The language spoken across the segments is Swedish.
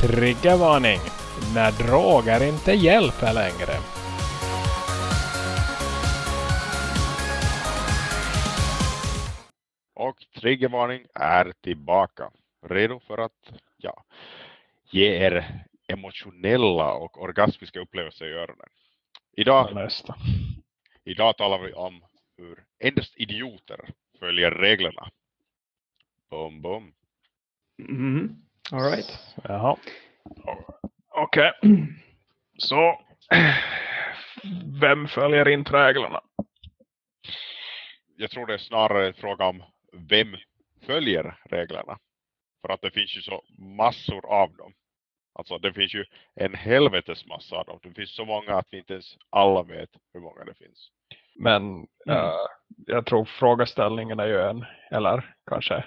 Triggervarning! När droger inte hjälper längre. Och triggervarning är tillbaka. Redo för att ja, ge er emotionella och orgasmiska upplevelser i öronen. Idag, Nästa. idag talar vi om hur endast idioter följer reglerna. Bum bum. Mm. All right. Jaha. Okej. Så. Vem följer inte reglerna? Jag tror det är snarare en fråga om vem följer reglerna. För att det finns ju så massor av dem. Alltså det finns ju en helvetes massa av dem. Det finns så många att vi inte ens alla vet hur många det finns. Men eh, jag tror frågeställningen är ju en, eller kanske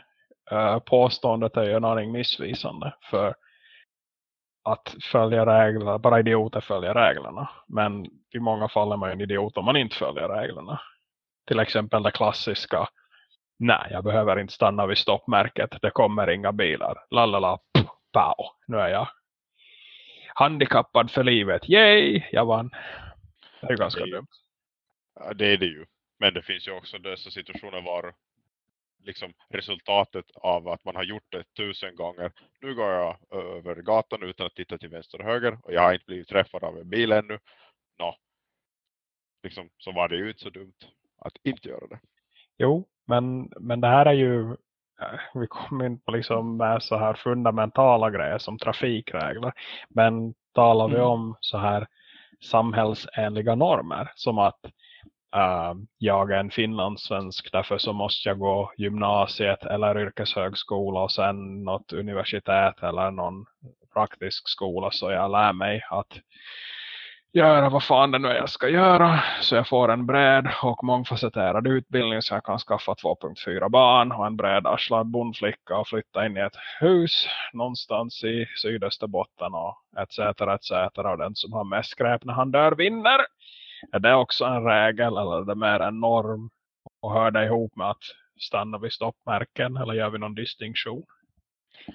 eh, påståendet är ju en aning missvisande. För att följa reglerna, bara idioter följer reglerna. Men i många fall är man ju en idiot om man inte följer reglerna. Till exempel det klassiska, nej jag behöver inte stanna vid stoppmärket, det kommer inga bilar. Lalala, pow, nu är jag handikappad för livet, yay, jag vann. Det är ju ganska Det är ju- dumt. Ja, det är det ju. Men det finns ju också dessa situationer var liksom resultatet av att man har gjort det tusen gånger. Nu går jag över gatan utan att titta till vänster och höger och jag har inte blivit träffad av en bil ännu. Nå, liksom, så var det ju inte så dumt att inte göra det. Jo, men, men det här är ju, eh, vi kommer in på liksom med så här fundamentala grejer som trafikregler. Men talar vi Mm. om så här samhällsenliga normer som att uh, jag är en finlandssvensk därför så måste jag gå gymnasiet eller yrkeshögskola och sen något universitet eller någon praktisk skola så jag lär mig att göra vad fan det nu är jag ska göra så jag får en bred och mångfacetterad utbildning så jag kan skaffa 2.4 barn och en bred arslad bondflicka och flytta in i ett hus någonstans i sydösterbotten och etc. etc. och den som har mest skräp när han dör vinner. Är det också en regel eller är det mer en norm och hör det ihop med att stanna vid stoppmärken eller gör vi någon distinktion?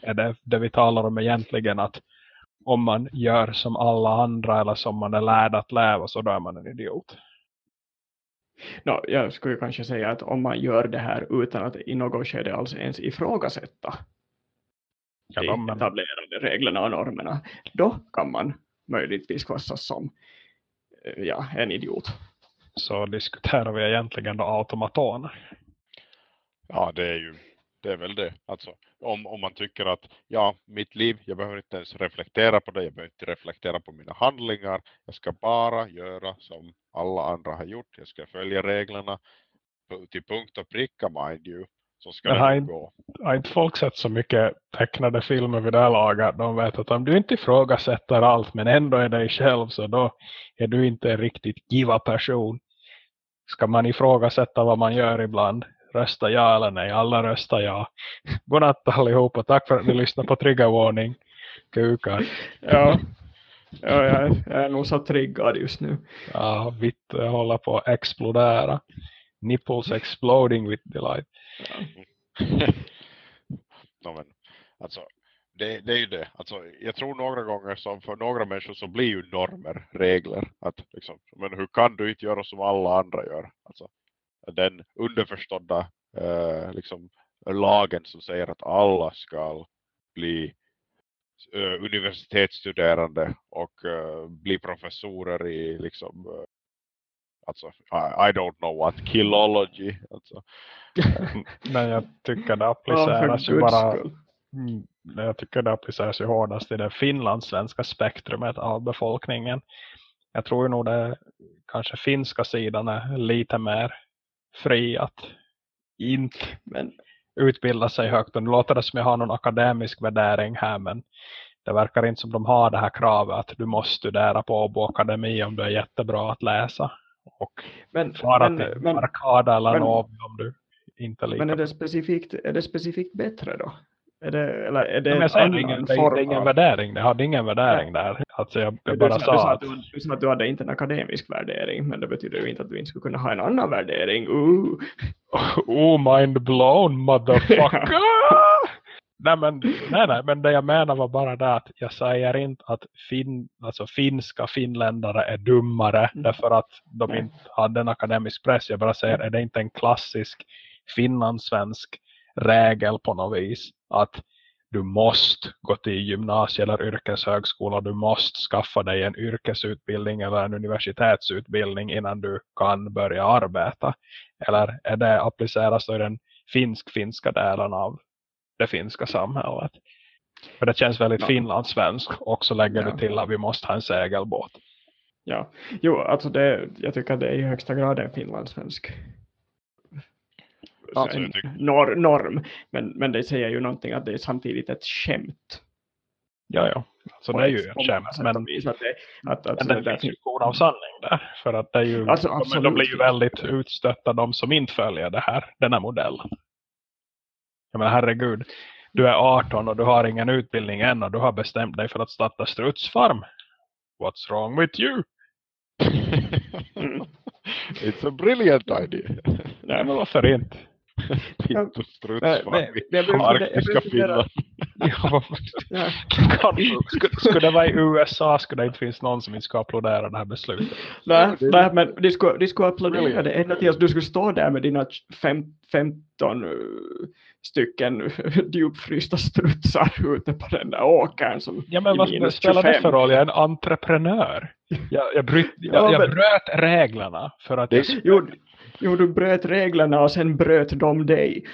Är det det vi talar om egentligen att om man gör som alla andra eller som man är lärd att leva så då är man en idiot. No, jag skulle kanske säga att om man gör det här utan att i något skede alls ens ifrågasätta Ja, de etablerade reglerna och normerna, då kan man möjligtvis klassas som ja, en idiot. så diskuterar vi egentligen då automatoner. Ja, det är ju det är väl det. Alltså, om, om man tycker att ja, mitt liv, jag behöver inte ens reflektera på det, jag behöver inte reflektera på mina handlingar. Jag ska bara göra som alla andra har gjort. Jag ska följa reglerna på- till punkt och pricka, mind you. Så ska Men det inte- gå. Har inte folk sett så mycket tecknade filmer vid det här laget? De vet att om du inte ifrågasätter allt men ändå är dig själv så då är du inte en riktigt giva person. Ska man ifrågasätta vad man gör ibland? Rösta ja eller nej? Alla röstar ja. Godnatt allihopa. Tack för att ni lyssnade på Triggervarning. Kukar. Ja, ja jag, är, jag är nog så triggad just nu. Ja, vitt håller på att explodera. Nipples exploding with delight. no, men, alltså, det, det är ju det. Alltså, jag tror några gånger som för några människor så blir ju normer regler. Att, liksom, men hur kan du inte göra som alla andra gör? Alltså, den underförstådda eh, liksom, lagen som säger att alla ska bli eh, universitetsstuderande och eh, bli professorer i liksom eh, alltså I, I don't know what killology alltså Men jag tycker det appliceras ju bara skull. Mm, jag tycker det appliceras ju hårdast i det finlandssvenska spektrumet av befolkningen. Jag tror ju nog det kanske finska sidan är lite mer fri att inte Men, utbilda sig högt. Och nu låter det som jag har någon akademisk värdering här men det verkar inte som de har det här kravet att du måste studera på Åbo Akademi om du är jättebra att läsa. Och men, fara men, till men, Arkada eller men- Novi om du inte är lika men är, det specifikt, är det specifikt bättre då? Är det, eller är det jag säger, ingen, det, är- ingen av- värdering. Det hade ingen värdering där. Alltså jag, jag Du bara sa, du, sa att att du, du sa att du hade inte en akademisk värdering, men det betyder ju inte att du inte skulle kunna ha en annan värdering. Ooh. oh mind blown motherfucker! nej, men, nej, nej, men det jag menar var bara det att jag säger inte att fin, alltså finska finländare är dummare Mm. därför att de inte hade en akademisk press. Jag bara säger, är det inte en klassisk finlandssvensk regel på något vis att du måste gå till gymnasie eller yrkeshögskola. Du måste skaffa dig en yrkesutbildning eller en universitetsutbildning innan du kan börja arbeta. Eller är det appliceras i den finsk-finska delen av det finska samhället? För det känns väldigt Ja. finlandssvensk och så lägger Ja. du till att vi måste ha en segelbåt. Ja, jo, alltså det, jag tycker att det är i högsta grad en finlandssvensk Alltså, en nor norm. Men, men det säger ju någonting att det är samtidigt ett skämt. Ja, ja. Så på det är ju ett- skämt. Men, Att det, att, att, men det där finns ju korn av sanning där. För att det är ju, Alltså, de, de blir ju väldigt utstötta de som inte följer det här, den här modellen. Jag menar herregud, du är 18 och du har ingen utbildning än och du har bestämt dig för att starta strutsfarm. What's wrong with you? It's a brilliant idea. Nej men varför inte? Arktiska Finland. Skulle, skulle det vara i USA skulle det inte finnas någon som inte ska applådera det här beslutet. Nej, nej, men de skulle, de skulle applådera det ända tills du skulle stå där med dina fem, 15 uh, stycken djupfrysta strutsar ute på den där åkern som Ja men vad minus spelar det 25. för roll? Jag är en entreprenör. Jag, jag, bryt, Ja, jag, jag bröt reglerna för att Det- jag jo, du bröt reglerna och sen bröt de dig.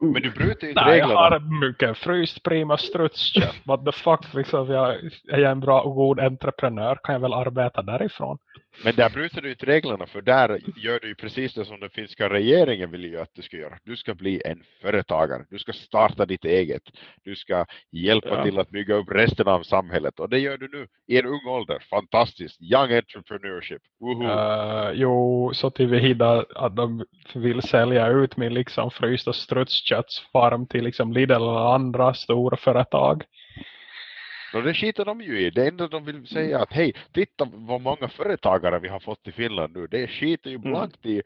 Men du bröt ju inte Nej, jag reglerna. har mycket fryst prima strutskött. What the fuck, liksom, jag, är jag en bra och god entreprenör kan jag väl arbeta därifrån. Men där bryter du inte reglerna för där gör du ju precis det som den finska regeringen vill ju att du ska göra. Du ska bli en företagare. Du ska starta ditt eget. Du ska hjälpa Ja. till att bygga upp resten av samhället. Och det gör du nu i en ung ålder. Fantastiskt. Young entrepreneurship. Uh, jo, så tillvida att de vill sälja ut min liksom frysta strutsköttsfarm till liksom Lidl eller andra stora företag. Och det skiter de ju i. Det enda de vill säga att hej, titta vad många företagare vi har fått i Finland nu. Det skiter ju Mm. blankt i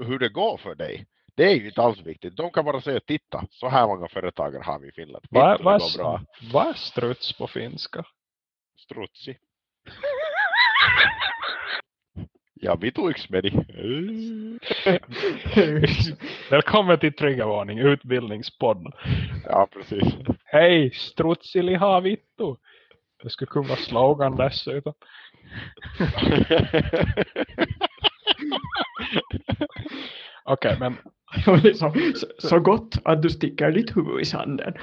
hur det går för dig. Det är ju inte alls viktigt. De kan bara säga titta, så här många företagare har vi i Finland. Vad är, vad är struts på finska? Strutsi. Ja, vituiks meni. Välkommen till Triggervarning, utbildnspodden. Ja, precis. Hej, strutsiliha vittu. Det skulle kunna vara slogan dessutom. Okej, men Och liksom, så, så gott att du sticker ditt huvud i sanden.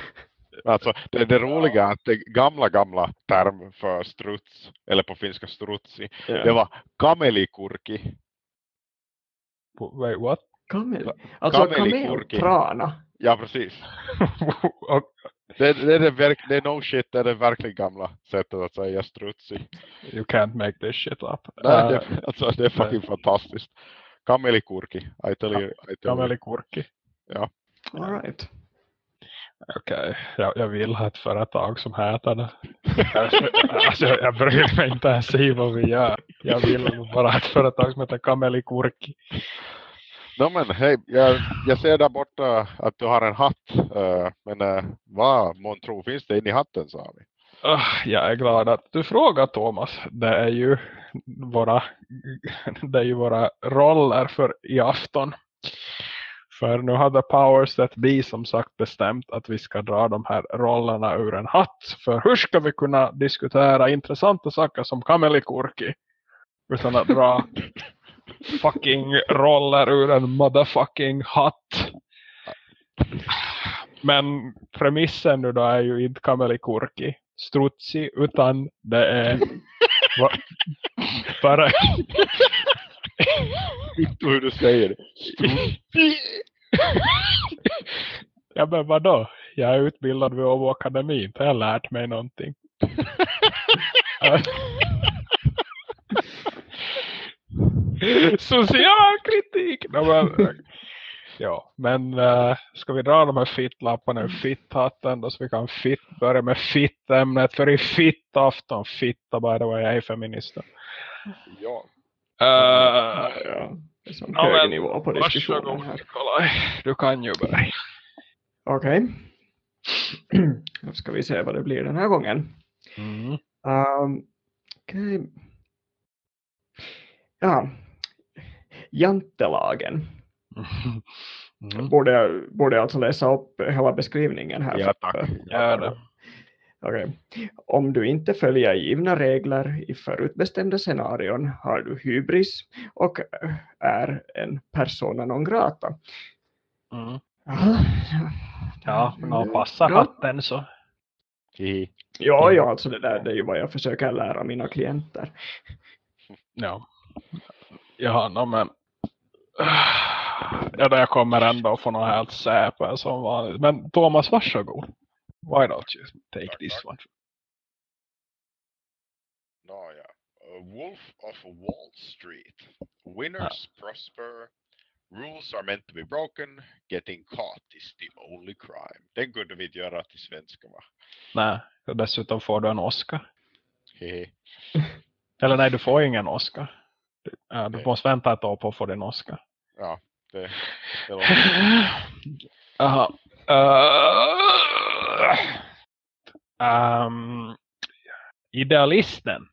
alltså, det, det roliga är att det gamla, gamla term för struts, eller på finska strutsi, det var kamelikurki. wait, what? Kamel. Alltså kamelprana. Ja, precis. Det, det, är det, verk, det är no shit, det är det verkligen gamla sättet att säga strutsi. you can't make this shit up. Nej, Uh, det, alltså, det är fucking fantastiskt. Kamelikurki, I tell you. I tell. Kamelikurki. All right. Okej, jag, jag vill ha ett företag som heter det. alltså, jag, jag bryr mig inte ens i vad vi gör. Jag vill bara ha ett företag som heter Kamelikurki. No, men hej, jag, jag ser där borta att du har en hatt. eh, men uh, vad man tror finns det in i hatten sa vi. Ah, jag är glad att du frågar Thomas. Det är ju våra, det är ju våra roller för i afton. För nu hade Powers That Be som sagt bestämt att vi ska dra de här rollerna ur en hatt. För hur ska vi kunna diskutera intressanta saker som kamelikurki utan att dra fucking roller ur en motherfucking hatt. Men premissen nu då är ju inte kamelikurki strutsi utan det är va, bara Inte hur du säger det. ja men vadå? Jag är utbildad vid Åbo Akademi, inte har jag lärt mig någonting. Social kritik! No, men, ja, men äh, ska vi dra de här fittlapparna ur fitthatten då så vi kan fit, börja med fittämnet för i fittafton, fitta by the way, jag är feminist. Ja. Uh, Ja, det är som Ja, hög men nivå på diskussionen här. Nikolaj, du kan ju börja. Okej. Då ska vi se vad det blir den här gången. Mm. Um, okej. Ja. Jantelagen. Mm. Borde jag, borde jag alltså läsa upp hela beskrivningen här? Ja, tack. Det. Okej. Om du inte följer givna regler i förutbestämda scenarion har du hybris och är en persona non grata. Mm. Ja, Ja, Ja. hatten så. Ja, ja, alltså det där det är ju vad jag försöker lära mina klienter. Ja. Ja, no, men. Ja, det kommer ändå få något helt säpe som vanligt. Men Thomas, varsågod. Why don't you take Tack, this tack. one? Nåja. A Wolf of Wall Street. Winners prosper. Rules are meant to be broken. Getting caught is the only crime. Den kunde vi inte göra till svenska va? Nej, och dessutom får du en Oscar. Hehe. Eller nej, du får ingen Oscar. Ja, du måste vänta ett år på att få din Oscar. Ja, det, det var... Jaha. Uh, um, idealisten.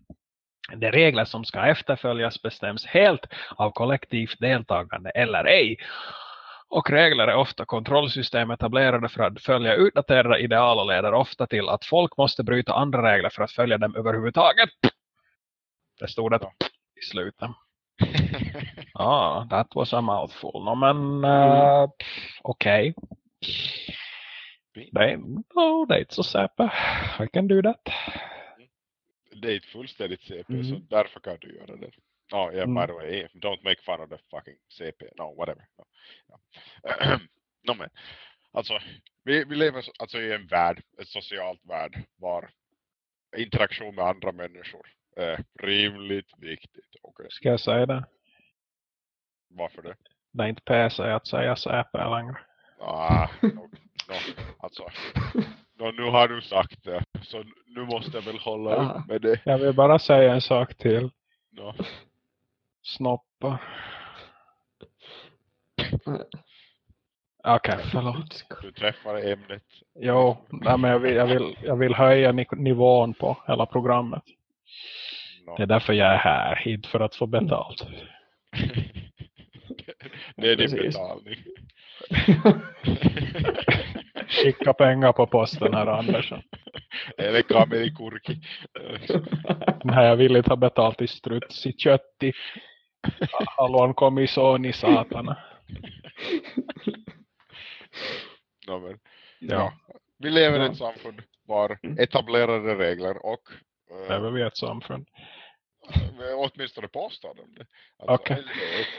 De regler som ska efterföljas bestäms helt av kollektivt deltagande eller ej. Och regler är ofta kontrollsystem etablerade för att följa utdaterade ideal och leder ofta till att folk måste bryta andra regler för att följa dem överhuvudtaget. Det stod det i slutet. Ah, that was a mouthful. No, men uh, okej. Det är, no, det är inte så säpe. I can do that. det är ett fullständigt CP så Mhm. därför kan du göra det. Ja, yeah, Mm. by the way, eh, don't make fun of the fucking CP. No, whatever. No, no, men, alltså, vi, vi lever så- alltså i en värld, ett socialt värld, var interaktion med andra människor är rimligt viktigt. Okej, Ska jag säga det? varför det? Det är inte PC att säga säpe längre. Ah, no, no, alltså, no, nu har du sagt det, så nu måste jag väl hålla Ja. upp med det. Jag vill bara säga en sak till. No. Snoppar. Okej, förlåt. Du träffar ämnet. Jo, nej, men jag vill, jag, vill, jag vill höja ni- nivån på hela programmet. No. Det är därför jag är här, inte för att få betalt. det är din Precis. betalning. Skicka pengar på posten här Andersson. Eller kameli kurki. Nej, jag vill inte ha betalt i struts, i kött, i hallon komison i satana. no, men, Ja, ja. Vi lever i ett samfund var etablerade regler och eh, väl vi ett samfund. åtminstone påstår de det. Alltså, Okej.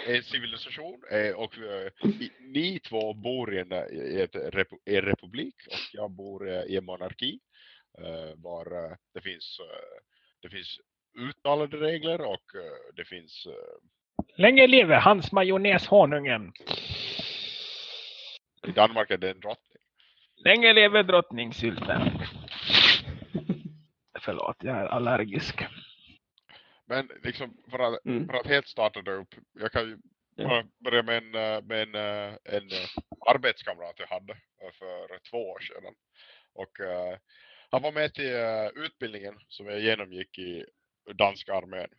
en, en civilisation och eh, i, ni två bor i en, i repu, en republik och jag bor eh, i en monarki eh, var eh, det finns eh, det finns uttalade regler och eh, det finns eh, Länge leve hans majonnäshonungen. i Danmark är det en drottning. Länge leve drottningsylten. Förlåt, jag är allergisk. Men liksom för att, Mm. för att helt starta det upp, jag kan ju Ja. börja med en, eh, med en, eh, en eh, arbetskamrat jag hade för två år sedan. Och eh, han var med till eh, utbildningen som jag genomgick i danska armén.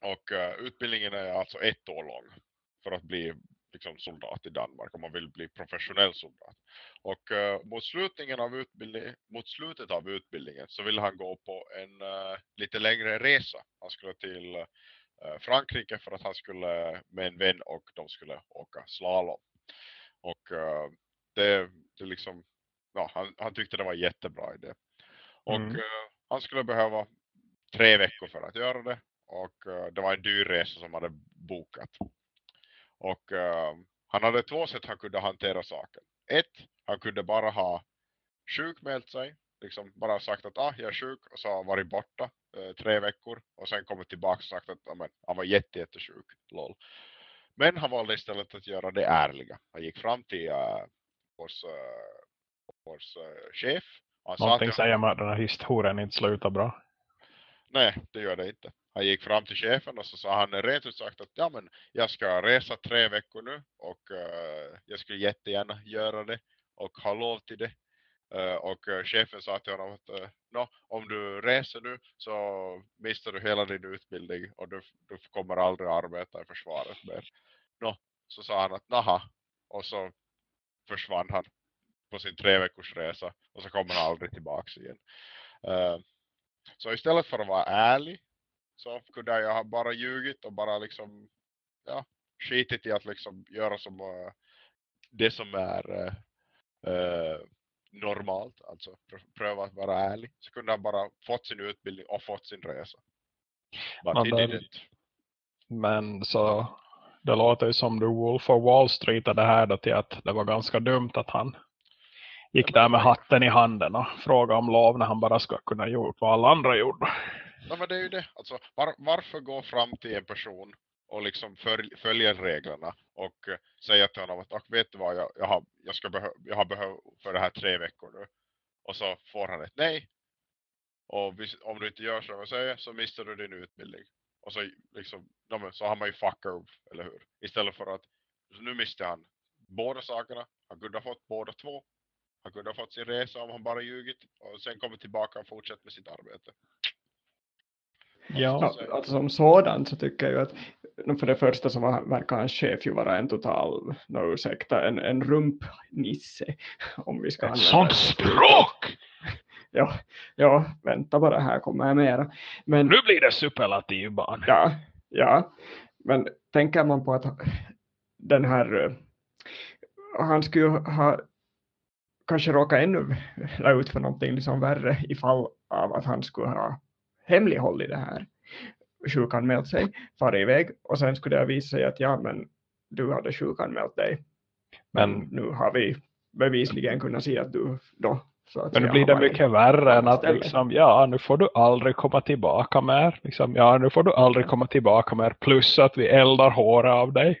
Och eh, utbildningen är alltså ett år lång för att bli liksom, soldat i Danmark om man vill bli professionell soldat. Och eh, mot, slutningen av utbildning, mot slutet av utbildningen så ville han gå på en eh, lite längre resa. Han skulle till eh, Frankrike för att han skulle med en vän och de skulle åka slalom. Och det, det liksom, ja, han, han tyckte det var en jättebra idé. Och Mm. han skulle behöva tre veckor för att göra det. Och det var en dyr resa som hade bokat. Och han hade två sätt han kunde hantera saken. Ett, han kunde bara ha sjukmält sig. Liksom bara sagt att ah, jag är sjuk och så har han varit borta eh, tre veckor. Och sen kommit tillbaka och sagt att ah, men, han var jätte, jättesjuk. Lol. Men han valde istället att göra det ärliga. Han gick fram till uh, vår, uh, vår uh, chef. och Han sa Någonting till säger mig att den här historien inte slutar bra. Nej, det gör det inte. Han gick fram till chefen och så sa han rent ut sagt att ja men jag ska resa tre veckor nu och eh, jag skulle jättegärna göra det och har lov till det. Eh, och eh, chefen sa till honom att eh, no, om du reser nu så mister du hela din utbildning och du, du kommer aldrig arbeta i försvaret mer. No, så sa han att naha och så försvann han på sin tre veckors resa och så kommer han aldrig tillbaka igen. så istället för att vara ärlig så kunde jag ha bara ljugit och bara liksom ja, skitit i att liksom göra som det som är normalt, alltså pröva att vara ärlig. Så kunde han bara fått sin utbildning och fått sin resa. But men, men så det låter ju som du Wolf of Wall Street det här då till att det var ganska dumt att han gick där med hatten i handen och frågade om lov när han bara ska kunna gjort vad alla andra gjorde. Ja men det är ju det. Alltså, var, varför gå fram till en person och liksom följer reglerna och eh, säger till honom att vet du vad, jag, jag, har, jag, ska behö jag har behövt för det här tre veckor nu. Och så får han ett nej. Och om du inte gör som jag säger så mister du din utbildning. Och så, liksom, så har man ju fuck up, eller hur? Istället för att nu mister han båda sakerna. Han kunde ha fått båda två. Han kunde ha fått sin resa om han bara ljugit. Och sen kommer tillbaka och fortsätter med sitt arbete. Ja. Alltså som sådant så tycker jag att för det första så verkar hans chef ju vara en total, no, ursäkta, en, en rumpnisse. Om vi ska Ett sånt språk! ja, ja, vänta bara, här kommer jag mera. Men, nu blir det superlativbarn. Ja, ja, men tänker man på att den här, eh, han skulle ha kanske råkat ännu ut för någonting liksom värre ifall av att han skulle ha hemlighållit det här sjukanmält sig, far iväg och sen skulle det visa sig att ja men du hade sjukanmält dig. Men, men nu har vi bevisligen kunnat se att du då så att men nu blir det mycket värre än att liksom, ja nu får du aldrig komma tillbaka mer. Liksom, ja nu får du aldrig komma tillbaka mer. Plus att vi eldar håret av dig.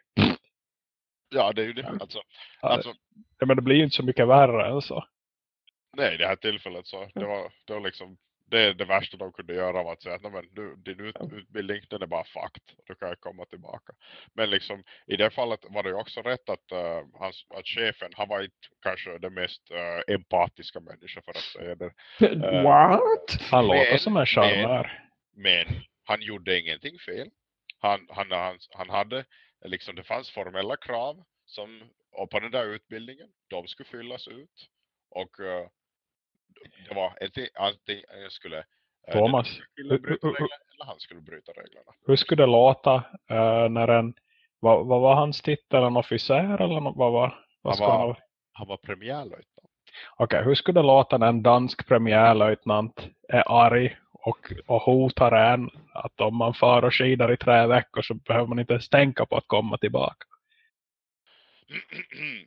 Ja det är ju det. Alltså, alltså, ja, men det blir ju inte så mycket värre än så. Nej det här tillfället så det var, det var liksom det är det värsta de kunde göra var att säga att men, du, din ut, utbildning den är bara fucked. Du kan komma tillbaka. Men liksom i det fallet var det ju också rätt att, uh, hans, att chefen han var inte kanske den mest uh, empatiska människan för att säga det. Uh, What? Han låter som en charmör. Men, men han gjorde ingenting fel. Han, han, han, han hade liksom det fanns formella krav som och på den där utbildningen de skulle fyllas ut och uh, det var jag skulle eh, Thomas, skulle bryta reglerna, eller han skulle bryta reglerna. Hur skulle det låta uh, när en vad, vad var hans titel? En officer eller vad var, vad han, var, han, han var premiärlöjtnant. Okej, okay, hur skulle det låta när en dansk premiärlöjtnant är arg och, och hotar en att om man far och skidar i tre veckor så behöver man inte ens tänka på att komma tillbaka.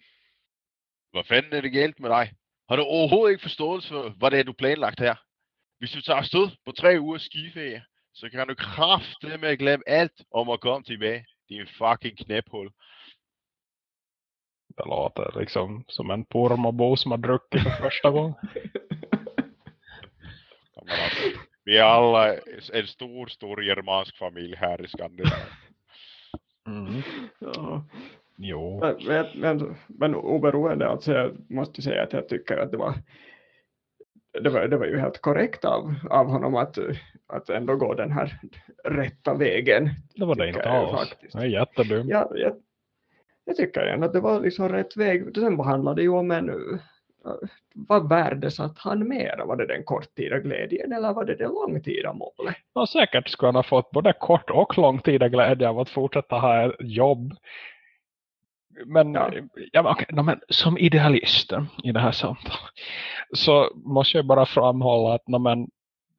Vad fan är det galt med dig? Har du overhovedet ikke forståelse for, hvad det er, du planlagt her? Hvis du tager afsted på tre uger skiferie, så kan du kraftigt med at glemme alt om at komme tilbage. Din fucking knäpphål. Det låter liksom som en pormabo som har druckit för första gången. vi är alla en stor, stor germansk familj här i Skandinavien. Mm. Ja. Jo. Men, men, men oberoende, alltså jag måste säga att jag tycker att det var det var, det var ju helt korrekt av, av honom att, att ändå gå den här rätta vägen. Det var det inte alls. Faktiskt. Det är jättedumt. Ja, jag, jag tycker ändå att det var liksom rätt väg. Sen handlade det ju om en vad värdesatt han mera? Var det den korttida glädjen eller var det det långtida målet? Ja, säkert skulle han ha fått både kort och långtida glädje av att fortsätta ha ett jobb men, ja. Ja, okay, no, men som idealist i det här samtalet så måste jag bara framhålla att no, men,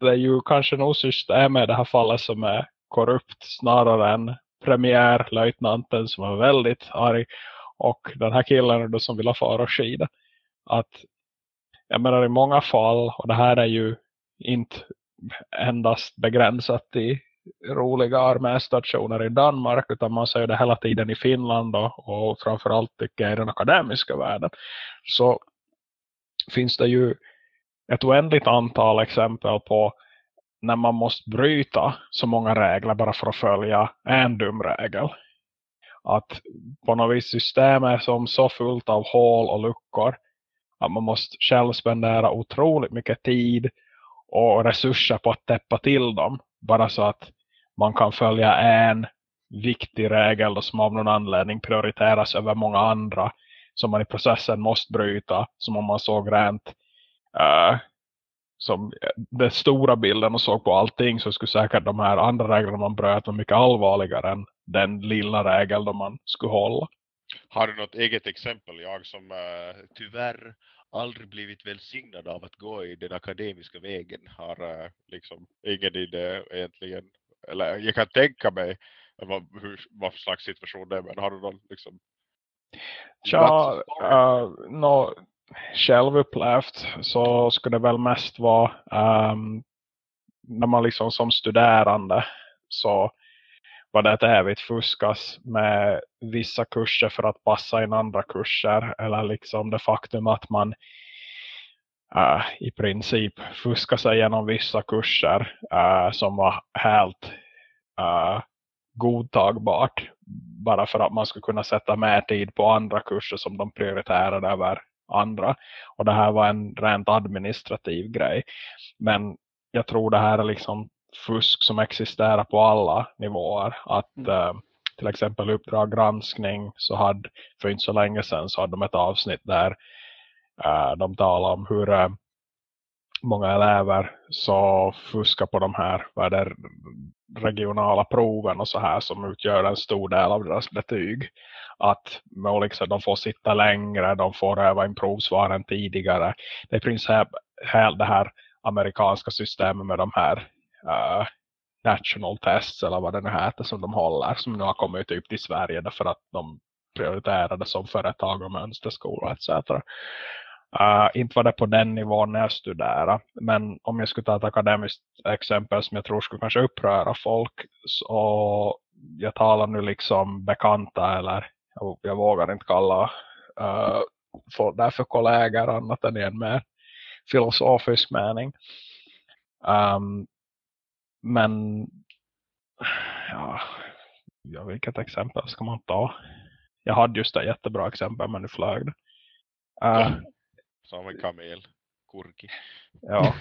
det är ju kanske nog systemet i det här fallet som är korrupt snarare än premiärlöjtnanten som är väldigt arg och den här killen då som vill ha fara och skida. Att jag menar i många fall, och det här är ju inte endast begränsat i roliga arméstationer i Danmark utan man ser det hela tiden i Finland och, och framförallt tycker jag i den akademiska världen så finns det ju ett oändligt antal exempel på när man måste bryta så många regler bara för att följa en dum regel. Att på något vis systemet är som så fullt av hål och luckor att man måste själv spendera otroligt mycket tid och resurser på att täppa till dem. Bara så att man kan följa en viktig regel då, som av någon anledning prioriteras över många andra som man i processen måste bryta som om man såg rent uh, som eh, den stora bilden och såg på allting så skulle säkert de här andra reglerna man bröt vara mycket allvarligare än den lilla regel de man skulle hålla. Har du något eget exempel? Jag som uh, tyvärr aldrig blivit välsignad av att gå i den akademiska vägen har uh, liksom ingen idé egentligen. Eller jag kan tänka mig vad, hur, vad slags situation det är. Men har du någon liksom Ja, uh, no, självupplevt så skulle det väl mest vara um, när man liksom som studerande så var det ett evigt fuskas med vissa kurser för att passa in andra kurser eller liksom det faktum att man uh, i princip fuskar sig genom vissa kurser uh, som var helt uh, godtagbart bara för att man skulle kunna sätta mer tid på andra kurser som de prioriterade över andra. Och det här var en rent administrativ grej. Men jag tror det här är liksom fusk som existerar på alla nivåer. Att mm. eh, till exempel Uppdrag granskning så hade för inte så länge sedan så hade de ett avsnitt där de talar om hur eh, många elever så fuskar på de här vad det, regionala proven och så här som utgör en stor del av deras betyg. Att liksom, de får sitta längre, de får öva in provsvaren tidigare. Det är i princip det här amerikanska systemet med de här uh, national tests eller vad det nu heter som de håller. Som nu har kommit typ till Sverige därför att de prioriterade som företag och mönsterskola etc. Uh, inte var det på den nivån när jag studerade. Men om jag skulle ta ett akademiskt exempel som jag tror skulle kanske uppröra folk. Så jag talar nu liksom bekanta eller jag, jag vågar inte kalla uh, för, därför kollegor annat än en mer filosofisk mening. Um, men ja, ja, vilket exempel ska man ta? Jag hade just ett jättebra exempel men nu flög det. Uh, som en kamel. Kurki. Ja.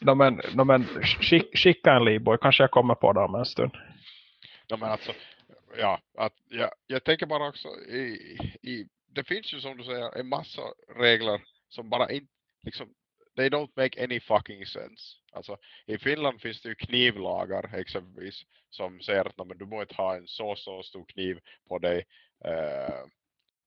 no, men, no, men skicka en livboj. Kanske jag kommer på det om en stund. No, men alltså, ja, att, ja, jag tänker bara också i, i, det finns ju som du säger en massa regler som bara inte liksom, they don't make any fucking sense. Alltså, i Finland finns det ju knivlagar exempelvis som säger att men, du måste ha en så så stor kniv på dig eh,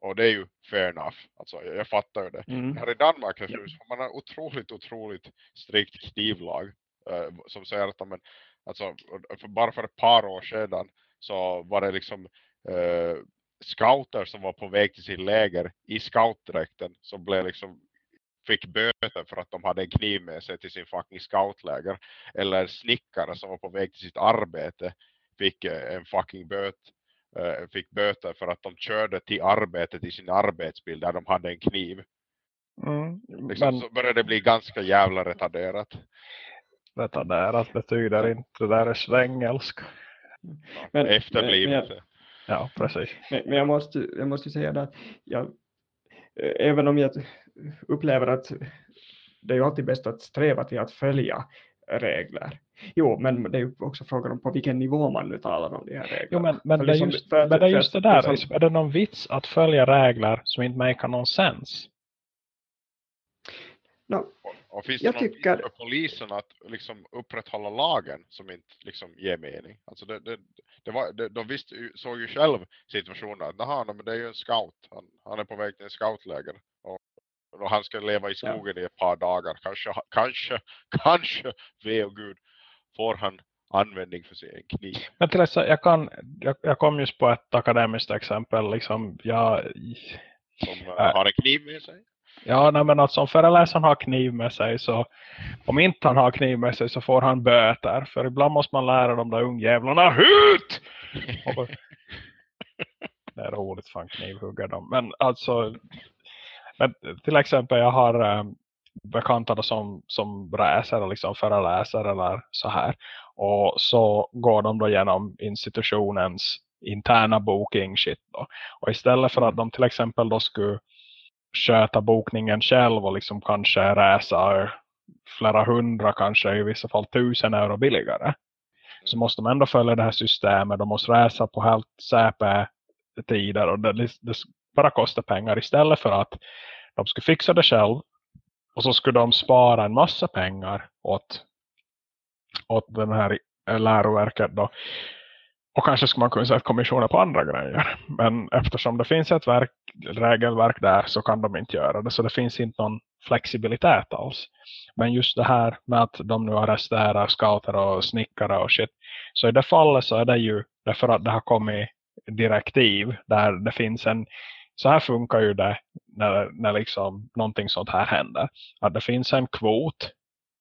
och det är ju fair enough. Alltså, jag, jag fattar ju det. Mm. Här i Danmark ja. man har otroligt, otroligt strikt knivlag. Uh, som säger att men, alltså, för, bara för ett par år sedan så var det liksom uh, scouter som var på väg till sin läger i scoutdräkten som blev liksom fick böter för att de hade en kniv med sig till sin fucking scoutläger. Eller snickare som var på väg till sitt arbete fick uh, en fucking böt Eh, fick böter för att de körde till arbetet i sin arbetsbil där de hade en kniv. Mm, liksom, men... Så började det bli ganska jävla retarderat. Retarderat betyder inte det där är svängelska. Men, Efterblivelse. Ja, precis. Men, men, jag, måste, jag måste säga att jag, eh, även om jag upplever att det är alltid bäst att sträva till att följa regler. Jo, men det är ju också frågan om på vilken nivå man nu talar om de här reglerna. Jo, men, men, det, är liksom just, för, men det är just det där. Liksom, är det någon vits att följa regler som inte make någon sens? No, och finns jag det tycker... för polisen att liksom upprätthålla lagen som inte liksom ger mening? Alltså det, det, det var, det, de visste, såg ju själv situationen att Aha, men det är ju en scout. Han, han är på väg till en scoutläger. Och och han ska leva i skogen ja. i ett par dagar. Kanske, kanske, kanske, ve och gud, får han användning för sin kniv. Men till exempel, jag, kan, jag, jag kom just på ett akademiskt exempel. Liksom, jag, Som äh, har en kniv med sig? Ja, nej, men att som föreläsaren har kniv med sig så om inte han har kniv med sig så får han böter. För ibland måste man lära de där ungjävlarna HUT! det är roligt fan knivhugga dem. Men alltså men till exempel jag har eh, bekanta som, som reser och liksom föreläser eller så här. Och så går de då genom institutionens interna booking shit då. Och istället för att de till exempel då skulle sköta bokningen själv och liksom kanske resa flera hundra, kanske i vissa fall tusen euro billigare. Så måste de ändå följa det här systemet. De måste resa på helt säpe tider och det, det bara kostar pengar istället för att de skulle fixa det själv och så skulle de spara en massa pengar åt, åt den här läroverket då. Och kanske skulle man kunna sätta kommissioner på andra grejer. Men eftersom det finns ett verk, regelverk där så kan de inte göra det. Så det finns inte någon flexibilitet alls. Men just det här med att de nu arresterar scouter och snickare och shit. Så i det fallet så är det ju därför att det har kommit direktiv där det finns en så här funkar ju det när, när liksom någonting sånt här händer. Att det finns en kvot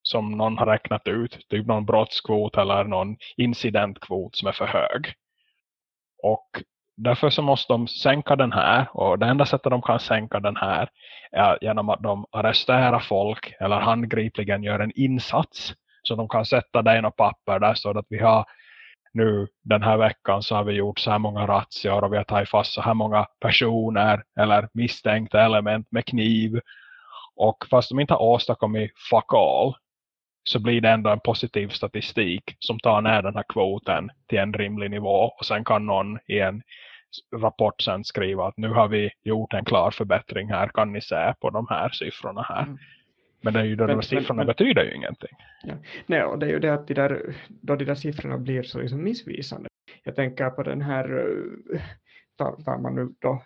som någon har räknat ut, typ någon brottskvot eller någon incidentkvot som är för hög. Och därför så måste de sänka den här och det enda sättet de kan sänka den här är genom att de arresterar folk eller handgripligen gör en insats så de kan sätta det i något papper där så att vi har nu den här veckan så har vi gjort så här många razzior och vi har tagit fast så här många personer eller misstänkta element med kniv och fast de inte har åstadkommit fuck all så blir det ändå en positiv statistik som tar ner den här kvoten till en rimlig nivå och sen kan någon i en rapport sen skriva att nu har vi gjort en klar förbättring här, kan ni se på de här siffrorna här. Mm. Men, det är ju, de men, siffrorna men, betyder ju ingenting. Ja. Nej, och det är ju det att de där, då de där siffrorna blir så liksom missvisande. Jag tänker på den här, eh, tar, tar man nu då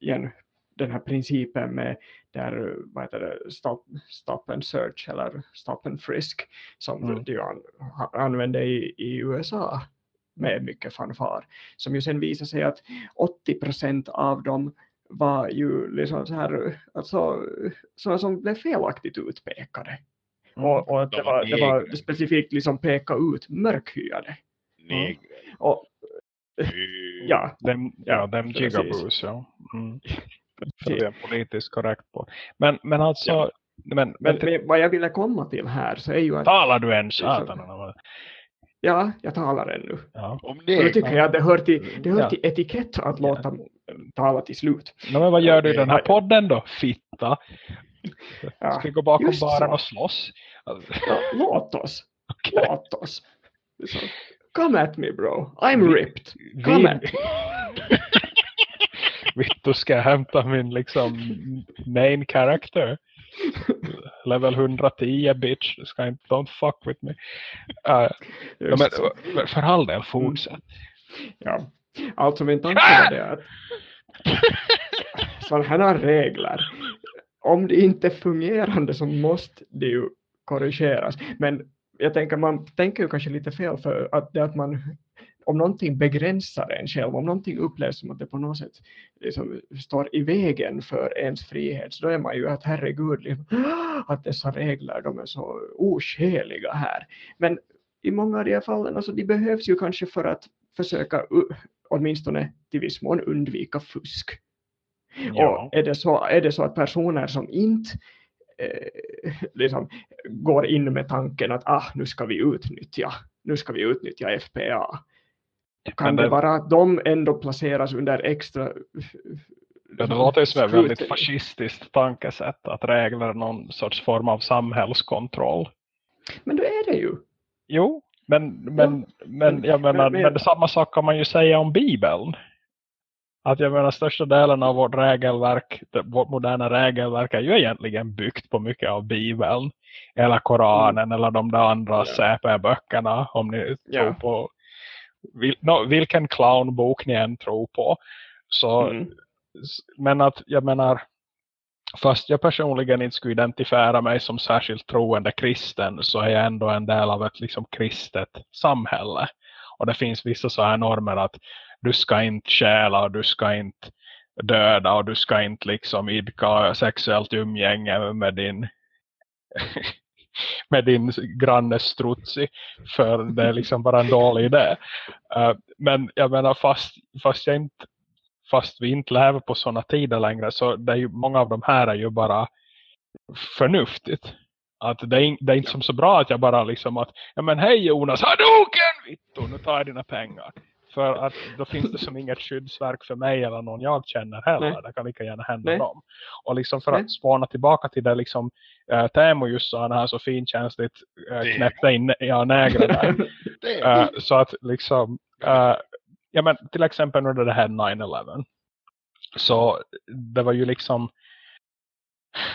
igen den här principen med där, vad heter det, stop, stop and search eller stop and frisk som mm. de an, använde i, i USA med mycket fanfar. Som ju sen visar sig att 80% av dem var ju liksom så här, alltså sådana som blev felaktigt utpekade. Mm. Och, och det, var, det var specifikt liksom peka ut mörkhyade. Mm. Och, ja, dem, ja, dem gigaboos, ja. Mm. För det är politiskt korrekt på. Men, men alltså, ja. men, men, men, vad jag ville komma till här så är ju att... Talar du än satan? Ja, jag talar ännu. Ja. Om det, och tycker jag att det hör till, det hör till etikett att låta tala till slut. No, men vad gör du i den här podden då, fitta? Ja, Ska vi gå bakom baren och slåss? Ja, låt oss. Okay. Låt oss. Så. Come at me bro. I'm ripped. Come vi... at me. Vittu ska hämta min liksom main character. Level 110 bitch. Ska inte, don't fuck with me. Uh, men, för all del, fortsätt. Ja, alltså min tanke var det att sådana här regler om det inte är fungerande så måste det ju korrigeras. Men jag tänker man tänker ju kanske lite fel för att det att man om någonting begränsar en själv, om någonting upplevs som att det på något sätt liksom står i vägen för ens frihet, så då är man ju att herregud, liksom, att dessa regler de är så oskäliga här. Men i många av de här fallen, alltså de behövs ju kanske för att försöka åtminstone till viss mån undvika fusk. Ja. Och är det, så, är det så att personer som inte eh, liksom går in med tanken att ah, nu ska vi utnyttja nu ska vi utnyttja FPA kan det, det vara att de ändå placeras under extra Ja, det låter ju som ett väldigt fascistiskt tankesätt att regler någon sorts form av samhällskontroll. Men då är det ju. Jo, men, men, ja. men jag menar, men, men samma sak kan man ju säga om Bibeln. Att jag menar största delen av vårt regelverk, vårt moderna regelverk är ju egentligen byggt på mycket av Bibeln. Eller Koranen mm. eller de där andra ja. CP-böckerna om ni ja. tror på vil, no, vilken clownbok ni än tror på. Så, mm. Men att jag menar, fast jag personligen inte skulle identifiera mig som särskilt troende kristen så är jag ändå en del av ett liksom kristet samhälle. Och det finns vissa så här normer att du ska inte stjäla och du ska inte döda och du ska inte liksom idka sexuellt umgänge med din med din granne strutsi för det är liksom bara en dålig idé. Uh, men jag menar fast, fast, jag inte, fast vi inte lever på sådana tider längre så det är ju, många av de här är ju bara förnuftigt. Att det är, det är inte som så bra att jag bara liksom att ja men hej Jonas, Hadouken! Vittu, nu tar jag dina pengar. för att då finns det som inget skyddsverk för mig eller någon jag känner heller. Nej. Det kan lika gärna hända Nej. dem. Och liksom för Nej. att spåna tillbaka till det liksom äh, Temo just sa här så finkänsligt äh, knäppte in ja, nägren där. Äh, så att liksom äh, ja men till exempel när det här 9-11 så det var ju liksom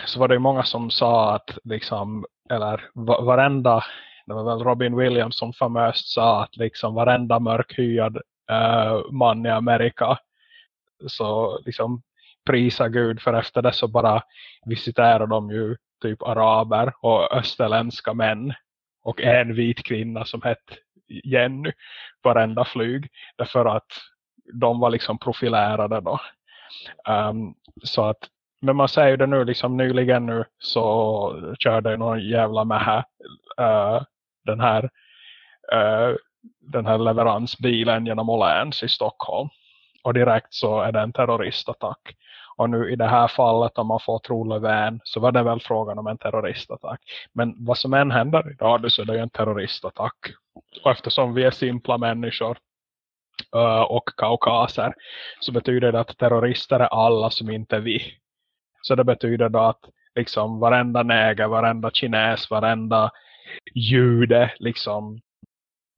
så var det ju många som sa att liksom eller varenda det var väl Robin Williams som famöst sa att liksom varenda mörkhyad uh, man i Amerika så liksom prisa Gud för efter det så bara visiterar de ju typ araber och österländska män och en vit kvinna som hette Jenny varenda flyg därför att de var liksom profilerade då. Um, så att men man säger ju det nu liksom nyligen nu så körde någon jävla med här uh, den här uh, den här leveransbilen genom Åhléns i Stockholm. Och direkt så är det en terroristattack. Och nu i det här fallet om man får tro Löfven så var det väl frågan om en terroristattack. Men vad som än händer idag så är det ju en terroristattack. Och eftersom vi är simpla människor eh, och kaukaser så betyder det att terrorister är alla som inte är vi. Så det betyder då att liksom varenda näger, varenda kines, varenda jude, liksom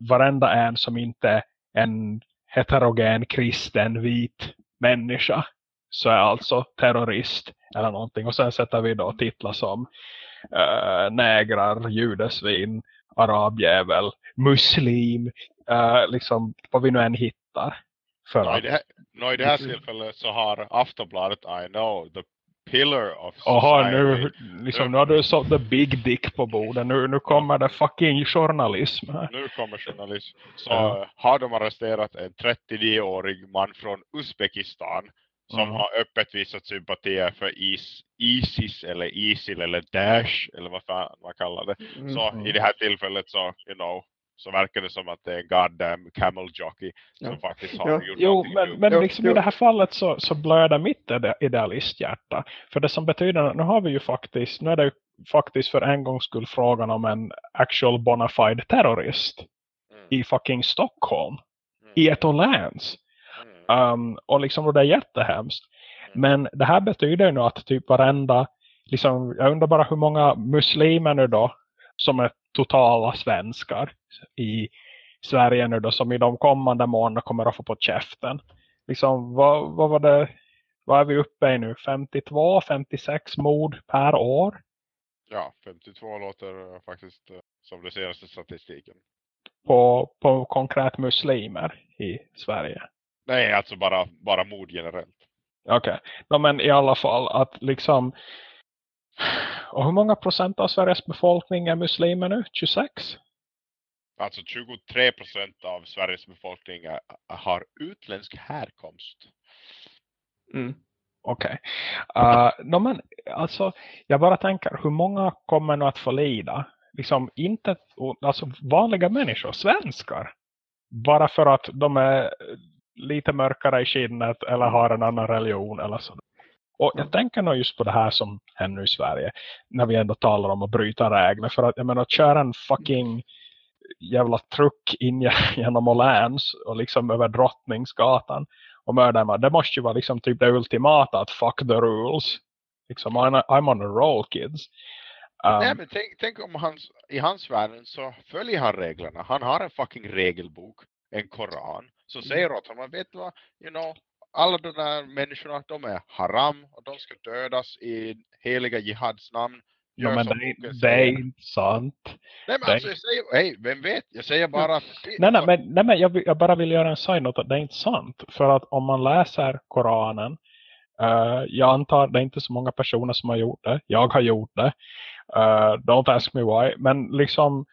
varenda en som inte är en heterogen kristen vit människa så är alltså terrorist eller någonting. Och sen sätter vi då titlar som äh, nägrar, judesvin, arabjävel, muslim, äh, liksom vad vi nu än hittar. För i att, det här, nå, i det här tillfället så har Aftonbladet I know the pillar of society. nu, liksom, nu har du sålt the big dick på bordet. Nu, nu kommer det fucking journalism här. Nu kommer journalist. Så Ja. har de arresterat en 39-årig man från Uzbekistan som Mm. har öppet visat sympatier för is, Isis eller Isil eller Daesh eller vad fan man kallar det. Mm. Så i det här tillfället så, you know, så verkar det som att det är en goddamn camel jockey som Ja. faktiskt har Ja. gjort Jo, någonting men, men liksom jo. i det här fallet så, så blöder mitt ide- idealisthjärta. För det som betyder, nu har vi ju faktiskt, nu är det ju faktiskt för en gångs skull frågan om en actual bona fide terrorist Mm, i fucking Stockholm. mm, I ett Åhléns. Um, och liksom och det är jättehemskt. Mm. Men det här betyder ju nu att typ varenda, liksom, jag undrar bara hur många muslimer nu då som är totala svenskar i Sverige nu då som i de kommande månaderna kommer att få på käften. Liksom, vad, vad var det, vad är vi uppe i nu? 52, 56 mord per år? Ja, 52 låter eh, faktiskt eh, som det senaste statistiken. På, på konkret muslimer i Sverige. Nej, alltså bara, bara mord generellt. Okej, okay. men i alla fall att liksom och hur många procent av Sveriges befolkning är muslimer nu? 26? Alltså 23 procent av Sveriges befolkning är, har utländsk härkomst. Mm. Okej. Okay. Uh, men alltså, jag bara tänker, hur många kommer nu att få lida? Liksom inte, alltså vanliga människor, svenskar. Bara för att de är lite mörkare i skinnet eller har en annan religion eller så. Och jag tänker nog just på det här som händer i Sverige. När vi ändå talar om att bryta regler. För att jag menar, att köra en fucking jävla truck in genom Åhléns och liksom över Drottningsgatan och mörda mig. Det måste ju vara liksom typ det ultimata att fuck the rules. Liksom, I'm on a roll kids. Um, Nej men tänk, tänk om hans, i hans världen så följer han reglerna. Han har en fucking regelbok, en koran. Så säger åt honom, vet du vad, you know, alla de där människorna, de är haram och de ska dödas i heliga jihads namn. Ja, men det, det är inte sant. Nej men alltså jag säger, hej, vem vet? Jag säger bara att... Nej, nej, men, nej, men jag, jag bara vill göra en sign att det är inte sant. För att om man läser Koranen, uh, jag antar det är inte så många personer som har gjort det. Jag har gjort det. Uh, don't ask me why. Men liksom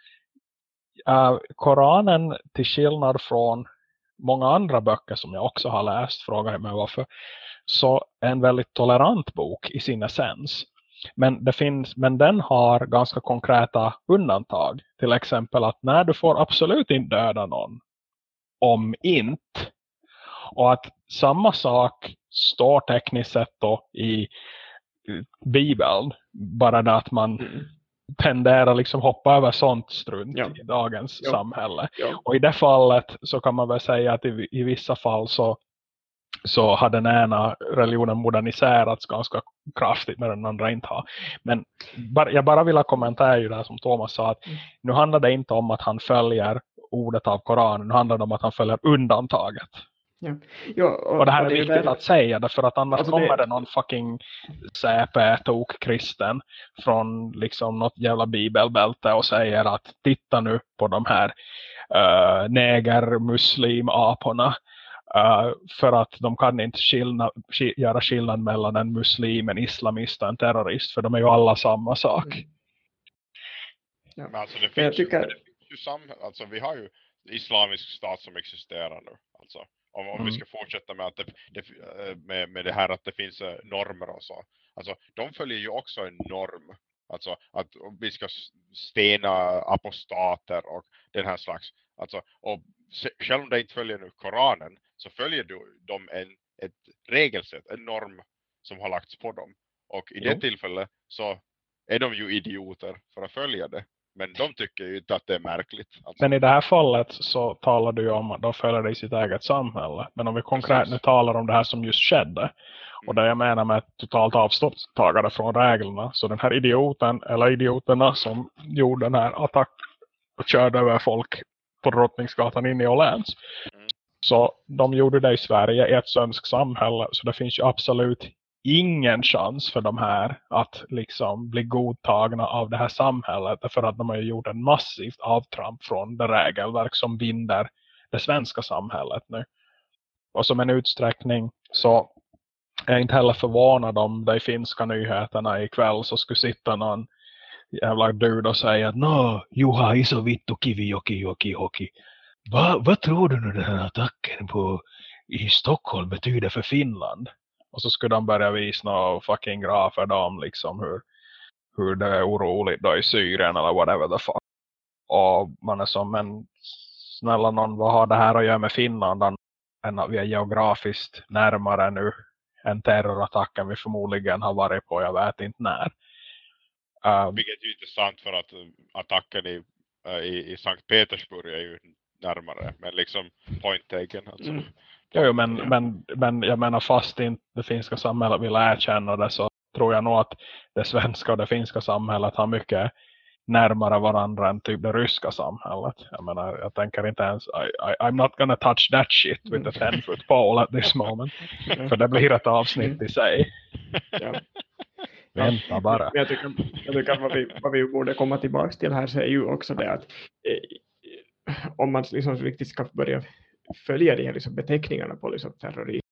uh, Koranen till skillnad från många andra böcker som jag också har läst, frågar jag mig varför, så är en väldigt tolerant bok i sin essens. Men, det finns, men den har ganska konkreta undantag. Till exempel att när du får absolut inte döda någon. Om inte. Och att samma sak står tekniskt sett då i eh, Bibeln. Bara det att man Mm tenderar liksom hoppa över sånt strunt Ja. i dagens Ja. samhälle. Ja. Och i det fallet så kan man väl säga att i, i vissa fall så, så har den ena religionen moderniserats ganska kraftigt med den andra inte har. Men bara, jag bara vill kommentera ju det som Thomas sa att Mm. nu handlar det inte om att han följer ordet av Koranen, nu handlar det om att han följer undantaget. Ja, och, Och det här är och ju viktigt där- att säga därför att annars Alltså det- kommer det någon fucking CP-tok kristen från liksom något jävla bibelbälte och säger att titta nu på de här uh, neger-muslim-aporna uh, för att de kan inte skillna, ski, göra skillnad mellan en muslim, en islamist och en terrorist för de är ju alla samma sak. Mm. Men alltså det jag finns, ju, tycker- det finns ju sam, alltså vi har ju islamisk stat som existerar nu. Alltså, om, om vi Mm. ska fortsätta med, att det, det, eh, med, med det här att det finns eh, normer och så. Alltså de följer ju också en norm. Alltså att vi ska stena apostater och den här slags. Alltså, och själv om de inte följer nu Koranen så följer du de en, ett regelsätt, en norm som har lagts på dem. Och i det Jo. tillfället så är de ju idioter för att följa det. Men de tycker ju inte att det är märkligt. Alltså, Men i det här fallet så talar du ju om att de följer det i sitt eget samhälle. Men om vi konkret Precis. nu talar om det här som just skedde. Och det jag menar med totalt avståndstagande från reglerna. Så den här idioten eller idioterna som gjorde den här attacken och körde över folk på Drottningsgatan in i Åhléns. Mm. Så de gjorde det i Sverige i ett svenskt samhälle. Så det finns ju absolut ingen chans för de här att liksom bli godtagna av det här samhället. för att de har ju gjort en massivt avtramp från det regelverk som binder det svenska samhället nu. Och som en utsträckning så är jag inte heller förvånad om det i finska nyheterna ikväll så skulle sitta någon jävla dude och säga att Nå, Juha iso vittu kivi joki joki hoki. Va, vad tror du nu den här attacken på i Stockholm betyder för Finland? Och så skulle de börja visa några fucking grafer då om liksom hur, hur det är oroligt då i Syrien eller whatever the fuck. Och man är som, men snälla någon, vad har det här att göra med Finland än att vi är geografiskt närmare nu än terrorattacken vi förmodligen har varit på, jag vet inte när. Um, Vilket är ju intressant för att eh, attacken i, eh, i, i Sankt Petersburg är ju närmare. Men liksom point taken. Alltså. Mm. Jo, jo, men, men, men jag menar fast inte det finska samhället vill erkänna det så tror jag nog att det svenska och det finska samhället har mycket närmare varandra än typ det ryska samhället. Jag menar, jag tänker inte ens I, I, I'm not gonna touch that shit with a 10 foot pole at this moment. För det blir ett avsnitt i sig. Ja. Vänta bara. Jag tycker, jag tycker att vad vi, vad vi borde komma tillbaka till här så är ju också det att eh, om man liksom riktigt ska börja följa de här liksom beteckningarna på liksom terrorism.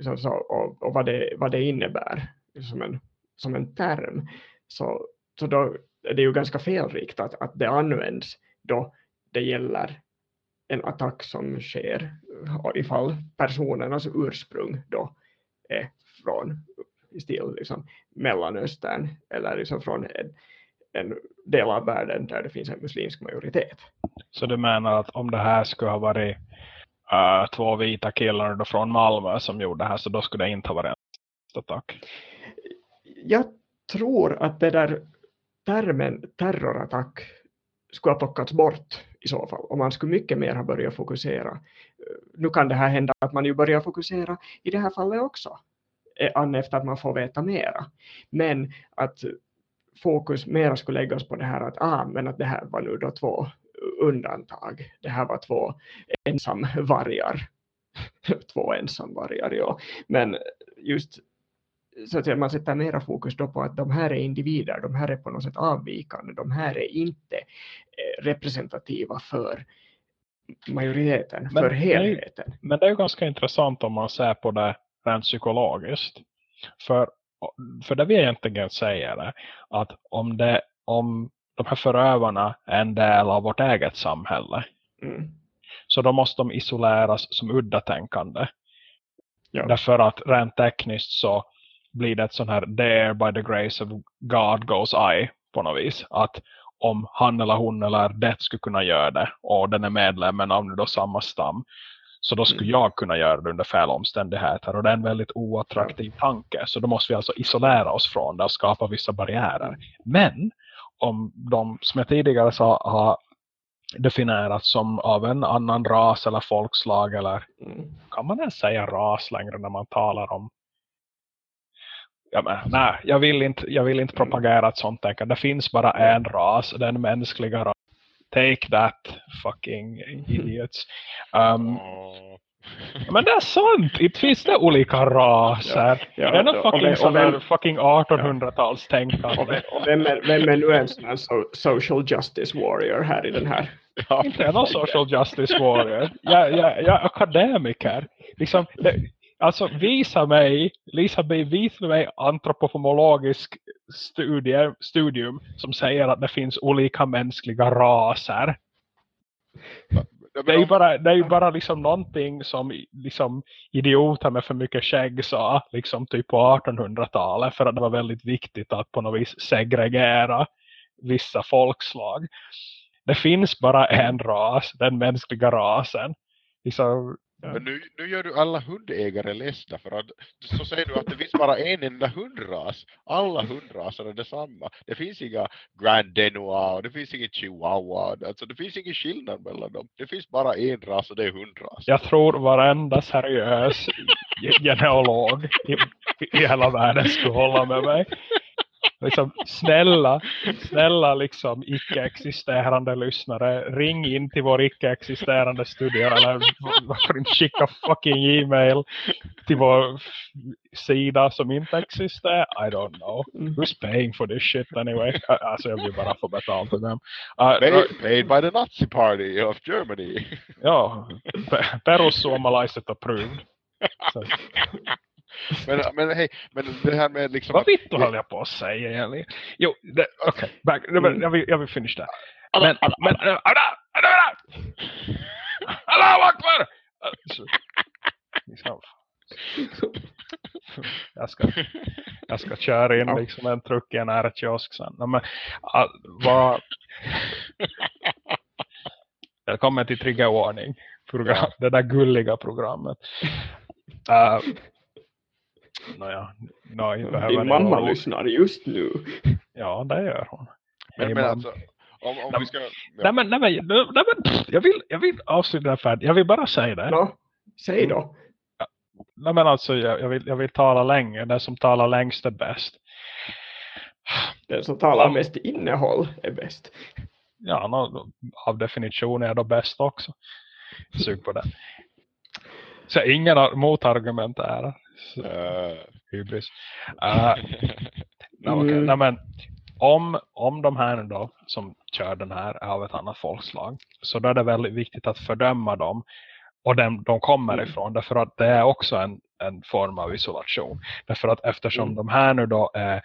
Så, så, och, och vad, det, vad det innebär som en, som en term. Så, så då är det ju ganska felriktat att det används då det gäller en attack som sker ifall personernas ursprung då är från i stil liksom Mellanöstern eller liksom från en, en del av världen där det finns en muslimsk majoritet. Så du menar att om det här skulle ha varit uh, två vita killar då från Malmö som gjorde det här så då skulle det inte ha varit en attack? Jag tror att det där termen terrorattack skulle ha plockats bort i så fall. Och man skulle mycket mer ha börjat fokusera. Nu kan det här hända att man ju börjar fokusera i det här fallet också. eh, An efter att man får veta mera. Men att fokus mera skulle läggas på det här att, ah, men att det här var nu då två undantag. Det här var två ensamvargar. två ensamvargar, ja. Men just så att man sätter mera fokus då på att de här är individer, de här är på något sätt avvikande, de här är inte eh, representativa för majoriteten, Men för helheten. Men det är ju ganska intressant om man ser på det rent psykologiskt. För, för det vi egentligen säger är att om, det, om de här förövarna är en del av vårt eget samhälle Mm. så då måste de isoleras som uddatänkande. Ja. Därför att rent tekniskt så blir det ett sån här there by the grace of God goes I på något vis. Att om han eller hon eller det skulle kunna göra det och den är medlemmen av nu då samma stam så då skulle jag kunna göra det under fel omständigheter och det är en väldigt oattraktiv tanke så då måste vi alltså isolera oss från det och skapa vissa barriärer. Men om de som jag tidigare sa har definierats som av en annan ras eller folkslag eller Mm. kan man ens säga ras längre när man talar om ja, men, nej, jag vill inte, jag vill inte Mm. propagera ett sånt tänkande. Det finns bara en ras, den mänskliga. Take that fucking idiots. Um, men det är sant, inte finns det olika raser. Ja, det är och- någon och fucking, vem- sån och vem- där fucking 1800-talstänkande. Och, vem- och vem, är, vem är nu en sån här so, social justice warrior här i den här? Ja, inte är någon social justice warrior. Jag, jag, jag är akademiker. Liksom, det, alltså visa mig, Lisa B, visa mig antropofomologisk studie, studium som säger att det finns olika mänskliga raser. Det är ju bara, det är bara liksom någonting som liksom idioter med för mycket skägg sa liksom typ på 1800-talet för att det var väldigt viktigt att på något vis segregera vissa folkslag. Det finns bara en ras, den mänskliga rasen. Liksom, Men nu, nu gör du alla hundägare ledsna för att så säger du att det finns bara en enda hundras. Alla hundraser är detsamma. Det finns inga Grand Danois och det finns ingen Chihuahua. Alltså det finns ingen skillnad mellan dem. Det finns bara en ras och det är hundras. jag tror varenda seriös ge- genealog i, i hela världen skulle hålla med mig. Liksom, snälla, snälla liksom icke-existerande lyssnare, ring in till vår icke-existerande studio eller varför inte skicka fucking e-mail till vår sida som inte existerar. I don't know. Who's paying for this shit anyway? Alltså jag vill bara få betalt för dem. Uh, Paid, paid by the Nazi party of Germany. ja, pe- perussuomalaiset approved. Så, Men, men hej, men det här med liksom... vad att- vittu höll jag på att säga egentligen? Jo, okej, jag vill- jag vill- jag vill finish där. Men, men, ada, ada! Allahu Akbar! Jag ska, jag ska köra in Ja. liksom en truck i en ärtkiosk sen. Men, vad... Välkommen till triggervarning. Program, Det där gulliga programmet. Uh, Nåja, no, no, behöver Din mamma oro- lyssnar just nu. Ja, det gör hon. Men, men alltså, om, om Nej, vi ska... Nej Ja, men, nej, men, nej, men pff, jag, vill, jag vill avsluta den här färd. Jag vill bara säga det. Nå, säg då. Nej men alltså jag, jag, vill, jag vill tala länge. Den som talar längst är bäst. Den som talar Ja. mest innehåll är bäst. Ja, no, av definition är jag då bäst också. Sug på det. Så ingen ar- motargument är eh, hybris. Uh, okej. Mm. nej, men om, om de här nu då som kör den här är av ett annat folkslag så då är det väldigt viktigt att fördöma dem och dem de kommer Mm. ifrån därför att det är också en, en form av isolation. Därför att eftersom Mm. de här nu då är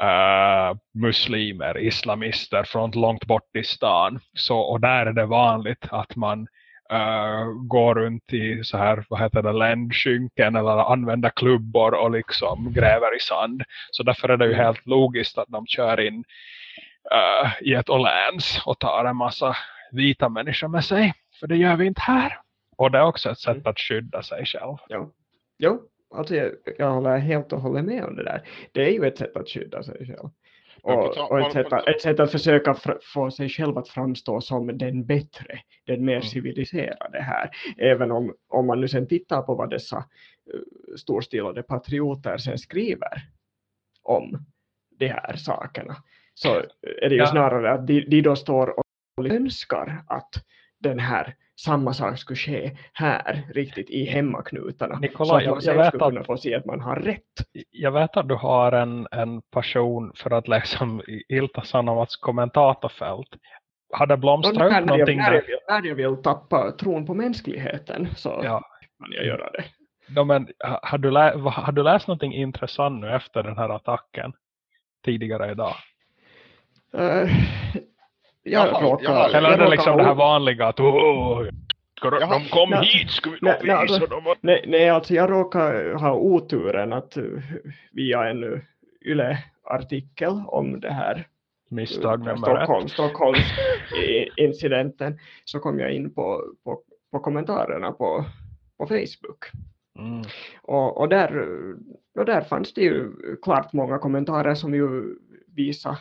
eh, muslimer, islamister från långt bort i stan så, och där är det vanligt att man eh, går runt i så här, vad heter det, ländskynken eller använder klubbor och liksom gräver i sand. Så därför är det ju Mm. helt logiskt att de kör in eh, i ett Åhléns och tar en massa vita människor med sig. För det gör vi inte här. Och det är också ett sätt Mm. att skydda sig själv. Ja. Jo, alltså jag, jag håller helt och hållet med om det där. Det är ju ett sätt att skydda sig själv. Och, och ett, sätt att, ett sätt att försöka få sig själv att framstå som den bättre, den mer Mm. civiliserade här. Även om, om man nu sen tittar på vad dessa uh, storstilade patrioter sen skriver om de här sakerna. Så är det ju Ja. snarare att de, de då står och önskar att den här samma sak skulle ske här riktigt i hemmaknutarna. Nikolaj, så att jag- man jag vet skulle kunna få se att man har rätt. Jag vet att du har en, en passion för att liksom ilta Sanomats kommentatorfält. Har det blomstrat upp när, jag, någonting när, jag där? vill, när jag vill tappa tron på mänskligheten så Ja. kan jag göra det. Ja, men, ha- har, du lä- har du läst någonting intressant nu efter den här attacken? Tidigare idag? Uh, jag, Jag har- råkar, jag Eller är det liksom det här vanliga att de, kom Nej, hit, ska vi nej, alltså- dem? att-" Nej, nej, alltså jag råkar ha oturen att uh, via en uh, YLE-artikel om det här Misstag nummer ett. Stockholm, Stockholms incidenten så kom jag in på, på, på kommentarerna på, på Facebook. Mm. Och, och, där, och där fanns det ju klart många kommentarer som ju visar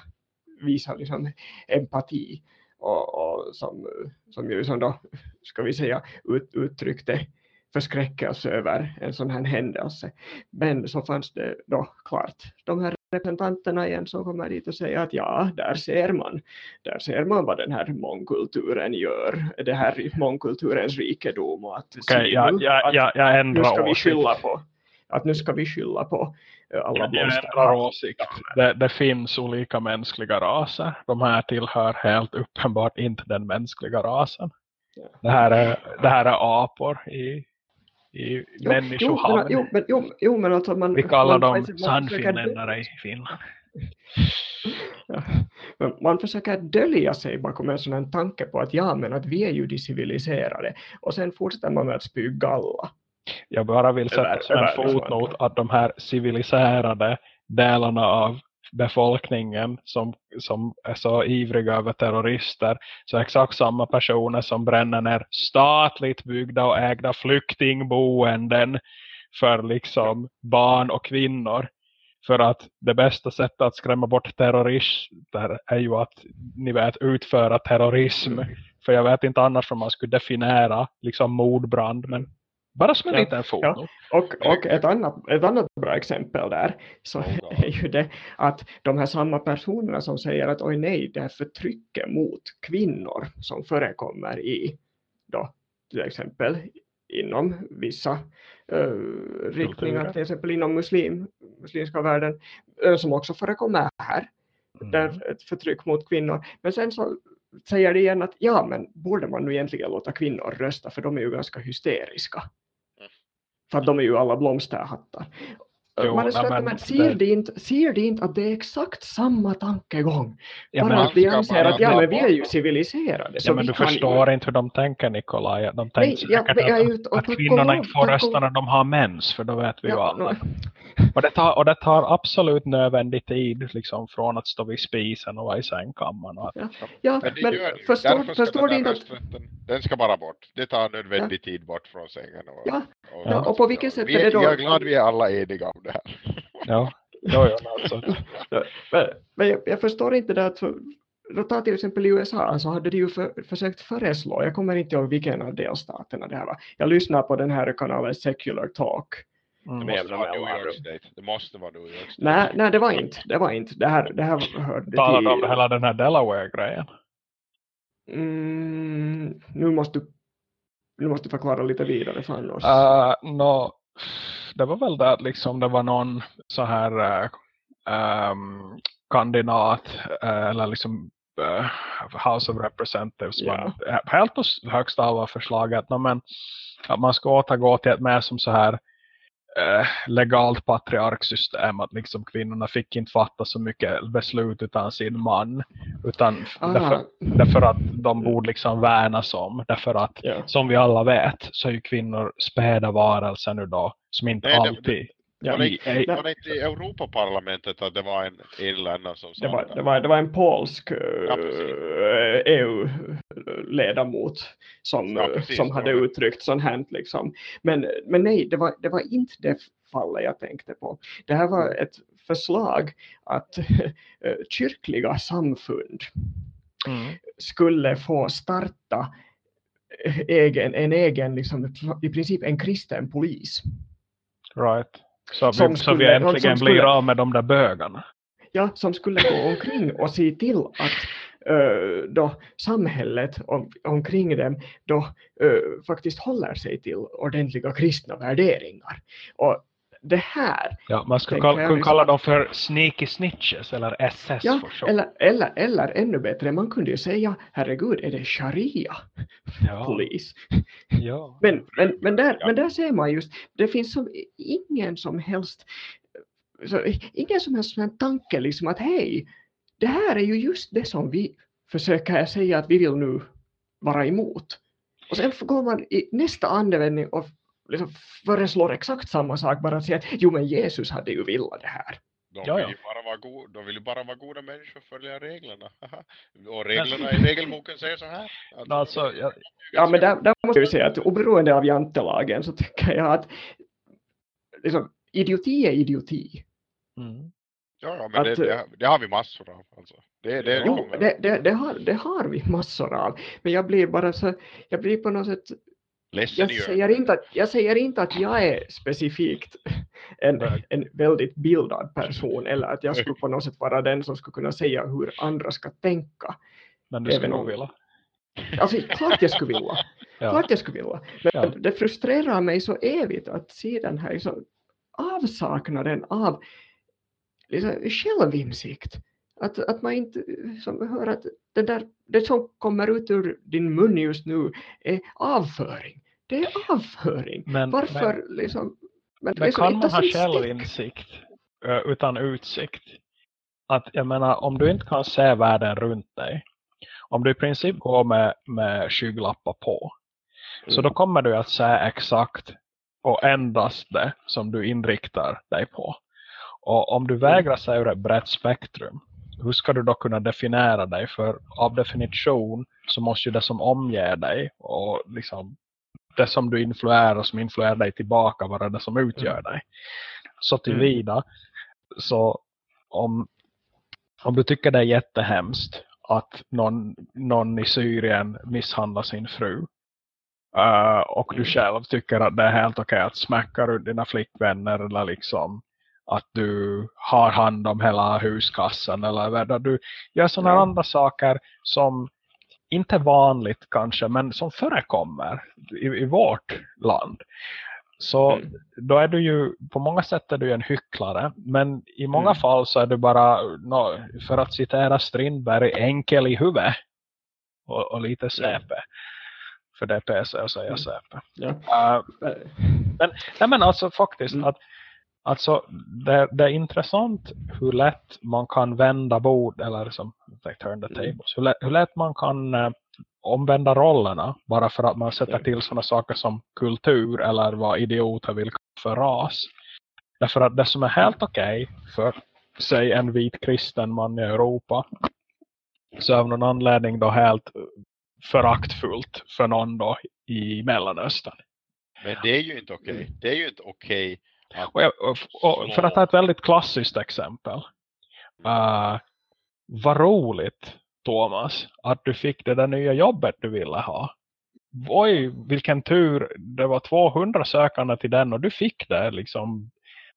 visar liksom empati och, och som, som ju som då, ska vi säga, ut, uttryckte förskräckelse över en sån här händelse. Men så fanns det då klart de här representanterna igen som kommer dit och säger att ja, där ser man, där ser man vad den här mångkulturen gör, det här mångkulturens rikedom och att, okay, ja, ja, att ja, jag nu ska vi skylla på att nu ska vi skylla på alla blomster. ändrar åsikt. Det, det finns olika mänskliga raser. De här tillhör helt uppenbart inte den mänskliga rasen. Ja. Det, här är, det här är apor i, i Jo, jo, människohamn. men, jo, men, jo, jo, men alltså man... Vi kallar man, dem sannfinländare i Finland. Ja, man försöker dölja sig bakom en sån här tanke på att ja, men att vi är ju de civiliserade. Och sen fortsätter man med att spy galla. Jag bara vill sätta som en fotnot att de här civiliserade delarna av befolkningen som, som är så ivriga över terrorister så exakt samma personer som bränner ner statligt byggda och ägda flyktingboenden för liksom barn och kvinnor. För att det bästa sättet att skrämma bort terrorister är ju att ni vet utföra terrorism. För jag vet inte annars om man skulle definiera liksom mordbrand. Men bara som en Ja, liten fotnot. Och, och ett, annat, ett annat bra exempel där så Oh, är ju det att de här samma personerna som säger att oj nej, det här förtrycket mot kvinnor som förekommer i då till exempel inom vissa uh, riktningar, till exempel inom muslim, muslimska världen, eh, som också förekommer här, Mm. där ett förtryck mot kvinnor. Men sen så säger det igen att ja, men borde man nu egentligen låta kvinnor rösta för de är ju ganska hysteriska. Mm. För att de är ju alla blomsterhattar. Jo, man är nej, så att, men men ser, det- det inte, ser det inte att det är exakt samma tankegång? Ja, Bara men, att vi anser att ja, men vi är ju civiliserade. ja, men du förstår ju, inte hur de tänker Nikolaj. De Nej, tänker ja, säkert jag är att, och att och kvinnorna inte får och- rösta när de har mens. För då vet vi ju ja, alla. no, Och, det tar, och det tar absolut nödvändig tid liksom, från att stå vid spisen och vara i sängkammaren. Och att, ja, Men det men förstår, förstår du inte att den ska bara bort. Det tar nödvändig tid bort från sängen. Och, Ja, och, ja, och på vilket sätt vi, är det då- Jag är glad vi är alla eniga det här. ja, jo, jo, alltså. Men, men jag, jag förstår inte det att tar till exempel i USA så hade de ju för, försökt föreslå, jag kommer inte ihåg vilken av delstaterna det här var. Jag lyssnar på den här kanalen Secular Talk. Det Mm. Med måste vara New. York State. Det måste vara New York State. Nej, nej, det var inte. Det var inte. Det här, det här hörde Talar du om hela den här Delaware-grejen? Mm, nu måste du nu måste förklara lite vidare för annars. Uh, no, det var väl att liksom det var någon så här um, kandidat uh, eller liksom uh, House of Representatives eh, helt på högsta av förslaget. No, men att man ska återgå till ett mer som så här eh, legalt patriarksystem att liksom kvinnorna fick inte fatta så mycket beslut utan sin man utan Ah. därför, därför att de borde liksom värnas om därför att ja. som vi alla vet så är ju kvinnor späda varelser nu då som inte Nej, det- alltid Ja. Var det, i, var det inte i Europaparlamentet att det var en irländare som sa Det var, det? var, det var en polsk Ja. EU-ledamot som, Ja, precis, som hade uttryckt sånt här. Liksom. Men, men nej, det var, det var inte det fallet jag tänkte på. Det här var ett förslag att kyrkliga samfund mm, skulle få starta egen, en egen, liksom, i princip en kristen polis. right. Så, vi, Som så vi skulle- äntligen skulle- blir av med de där bögarna. ja, som skulle gå omkring och se till att uh, då samhället om, omkring dem då uh, faktiskt håller sig till ordentliga kristna värderingar. Och det här, Ja, man skulle Tänker kalla, kunna liksom kalla dem för sneaky snitches eller SS ja, eller, eller, eller ännu bättre, man kunde ju säga herregud, är det sharia ja, polis? ja. Men, men, men, där, Ja. men där ser man just, det finns som ingen som helst så, ingen som helst sån tanke liksom att hej, det här är ju just det som vi försöker säga att vi vill nu vara emot. Och sen går man i nästa andevändning och liksom föreslår exakt samma sak, bara att säga att jo men Jesus hade ju velat det här. De Ja, vill, ju bara vara go- de vill ju bara vara goda människor och följa reglerna. Och reglerna i regelboken säger så här. No, alltså, jag, Ja men där, där måste jag ju säga att oberoende av jantelagen så tycker jag att liksom, idioti är idioti. mm. Ja, ja men Att, det, det, det har vi massor av. Alltså. Det, det, Jo, det, det, har, det har vi massor av. Men jag blir bara så, jag blir på något sätt, ledsen jag säger, inte att, jag säger inte att jag är specifikt en, en väldigt bildad person eller att jag skulle på något sätt vara den som skulle kunna säga hur andra ska tänka. Men du skulle om- vilja. Alltså klart jag skulle vilja. Ja. Klart jag skulle vilja. Men Ja. det frustrerar mig så evigt att se den här så avsaknaden av liksom, självinsikt. Att, att man inte som hör att det, där, det som kommer ut ur din mun just nu är avföring. Det är avföring. Men, Varför liksom? Men, Men liksom, kan man ha stick. självinsikt utan utsikt? Att jag menar, om du inte kan se världen runt dig, om du i princip går med, med skygglappar på, så Mm. då kommer du att se exakt och endast det som du inriktar dig på. Och om du vägrar se ur ett brett spektrum, hur ska du då kunna definiera dig? För av definition så måste ju det som omger dig och liksom det som du influerar och som influerar dig tillbaka vara det som utgör dig. Så tillvida så om, om du tycker det är jättehemskt att någon, någon i Syrien misshandlar sin fru eh, och du själv tycker att det är helt okej att smäcka runt dina flickvänner eller liksom att du har hand om hela huskassan eller vad du gör sådana Ja. andra saker som inte vanligt kanske men som förekommer i, i vårt land. Så Mm. då är du ju på många sätt är du en hycklare men i många Mm. fall så är du bara nå, för att citera Strindberg enkel i huvudet och, och lite säpe. För det är PC att säga Mm. säpe. Ja. Uh, Eh, nej men alltså faktiskt Mm. att alltså det, det är intressant hur lätt man kan vända bord eller som turn the Mm. tables. Hur lätt, hur lätt man kan eh, omvända rollerna bara för att man sätter till sådana saker som kultur eller vad idioter vill för ras. Därför att det som är helt okej för säg en vit kristen man i Europa så av någon anledning då helt föraktfullt för någon då i Mellanöstern. Men det är ju inte okej. Det är ju inte okej att Och, jag, och, för att ta ett väldigt klassiskt exempel. Uh, vad roligt Thomas att du fick det där nya jobbet du ville ha. Oj, vilken tur. Det var 200 sökande till den och du fick det liksom.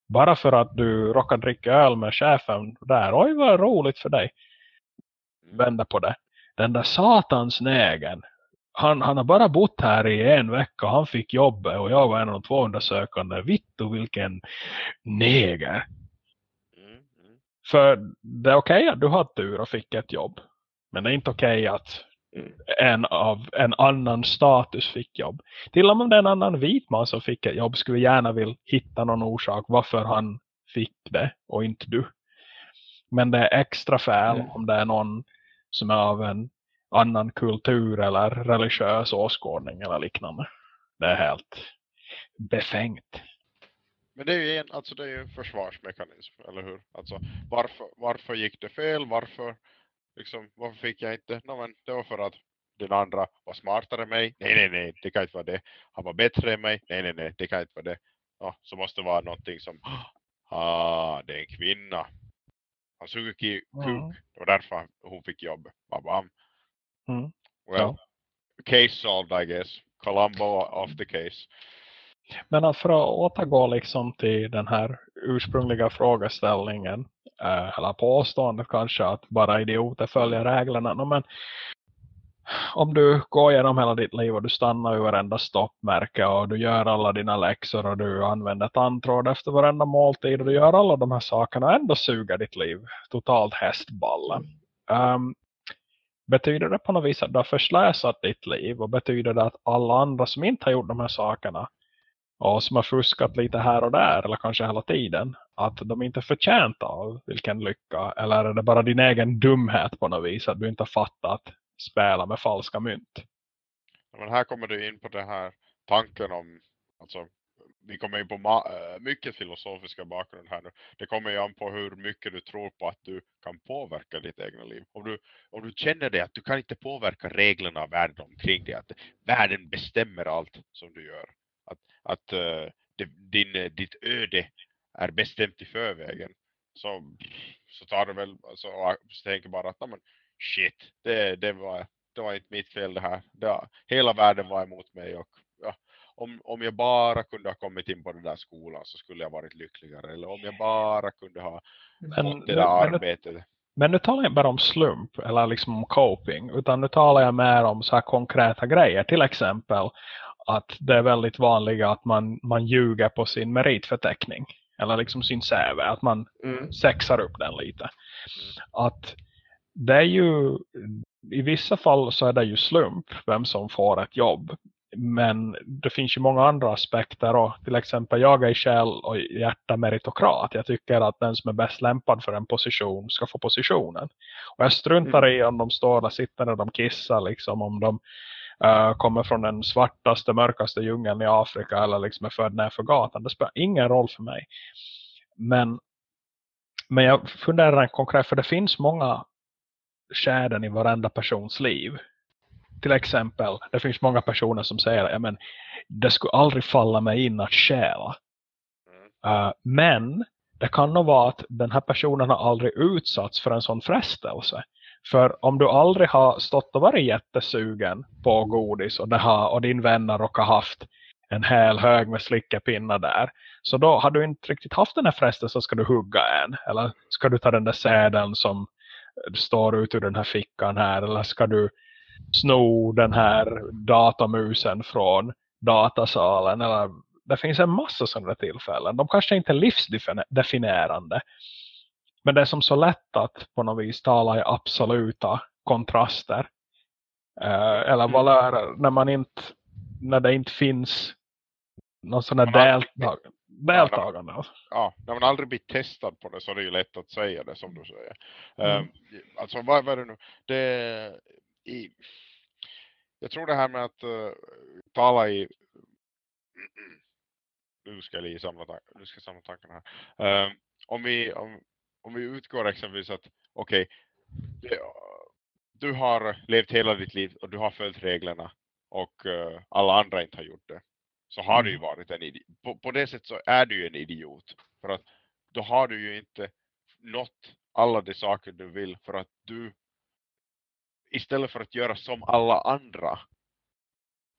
Bara för att du råkade dricka öl med chefen där. Oj, vad roligt för dig. Vända på det. Den där satans nägen. Han, han har bara bott här i en vecka. Han fick jobbet och jag var en av de 200 sökande. Vittu vilken neger. Mm, mm. För det är okej att du har tur och fick ett jobb. Men det är inte okej att Mm. en av en annan status fick jobb. Till och med om det är en annan vit man som fick ett jobb skulle vi gärna vilja hitta någon orsak varför han fick det och inte du. Men det är extra fel Mm. om det är någon som är av en annan kultur eller religiös åskådning eller liknande. Det är helt befängt. Men det är ju en, alltså det är en försvarsmekanism, eller hur? Alltså varför, varför gick det fel? Varför, liksom, varför fick jag inte? No, men det var för att den andra var smartare än mig. Nej, nej, nej, det kan inte vara det. Han var bättre än mig. Nej, nej, nej, det kan inte vara det. Ja, så måste det vara någonting som, ah, det är en kvinna. Han suger kuk. Mm. Det var därför hon fick jobb. Bam, bam. Mm. Well, Ja. case solved I guess. Columbo off the case. Men att för att återgå liksom till den här ursprungliga frågeställningen eh, eller påståendet kanske att bara idioter följer reglerna. No, men om du går igenom hela ditt liv och du stannar vid varenda stoppmärke och du gör alla dina läxor och du använder tandtråd efter varenda måltid och du gör alla de här sakerna och ändå suger ditt liv totalt hästballe. Um, betyder det på något vis att du har förslösat ditt liv? Och betyder det att alla andra som inte har gjort de här sakerna och som har fuskat lite här och där eller kanske hela tiden att de inte är förtjänta av vilken lycka? Eller är det bara din egen dumhet på något vis att du inte har fattat spela med falska mynt? Men här kommer du in på den här tanken om, alltså vi kommer in på eh, mycket filosofiska bakgrund här nu. Det kommer ju an på hur mycket du tror på att du kan påverka ditt egna liv. Om du, om du känner det att du kan inte påverka reglerna av världen omkring dig, att världen bestämmer allt som du gör. Att, att uh, det, din, ditt öde är bestämt i förvägen. så, så tar du väl alltså, och så tänker bara att men, shit, det, det, var, det var inte mitt fel det här. Det, hela världen var emot mig och ja, om, om jag bara kunde ha kommit in på den där skolan så skulle jag varit lyckligare. Eller om jag bara kunde ha Men, fått det där men, arbetet. men nu talar jag inte bara om slump eller liksom om coping. Utan nu talar jag mer om så här konkreta grejer. Till exempel att det är väldigt vanligt att man, man ljuger på sin meritförteckning. Eller liksom sin CV. Att man Mm. sexar upp den lite. Att det är ju i vissa fall så är det ju slump vem som får ett jobb. Men det finns ju många andra aspekter och till exempel jag är i själ och hjärta meritokrat. Jag tycker att den som är bäst lämpad för en position ska få positionen. Och jag struntar i om de står där sitter när de kissar liksom om de eh, kommer från den svartaste, mörkaste djungeln i Afrika eller liksom är född ner för gatan. Det spelar ingen roll för mig. Men, men jag funderar konkret för det finns många skärden i varenda persons liv. Till exempel, det finns många personer som säger ja, men det skulle aldrig falla mig in att stjäla. Uh, men det kan nog vara att den här personen har aldrig utsatts för en sån frestelse. För om du aldrig har stått och varit jättesugen på godis och, det har, och din vän har råkat haft en hel hög med slickepinnar där. Så då har du inte riktigt haft den här frestelsen så ska du hugga en. Eller ska du ta den där säden som står ut ur den här fickan här. Eller ska du sno den här datamusen från datasalen. Eller, det finns en massa sådana tillfällen. De kanske inte är livsdefinierande. Men det är som så lätt att på något vis tala i absoluta kontraster. Eh, eller valörer när man inte när det inte finns någon sån här deltag deltagande. ja, när man aldrig blir testad på det så är det ju lätt att säga det som du säger. Mm. Ehm, alltså vad, vad är det nu? Det, i, jag tror det här med att eh, tala i nu ska jag samla, nu ska samla tankarna här. Ehm, om, vi, om, om vi utgår exempelvis att okej, det- du har levt hela ditt liv och du har följt reglerna och eh, alla andra inte har gjort det. Så har du ju varit en idiot. På, på det sättet så är du ju en idiot. För att då har du ju inte nått alla de saker du vill för att du istället för att göra som alla andra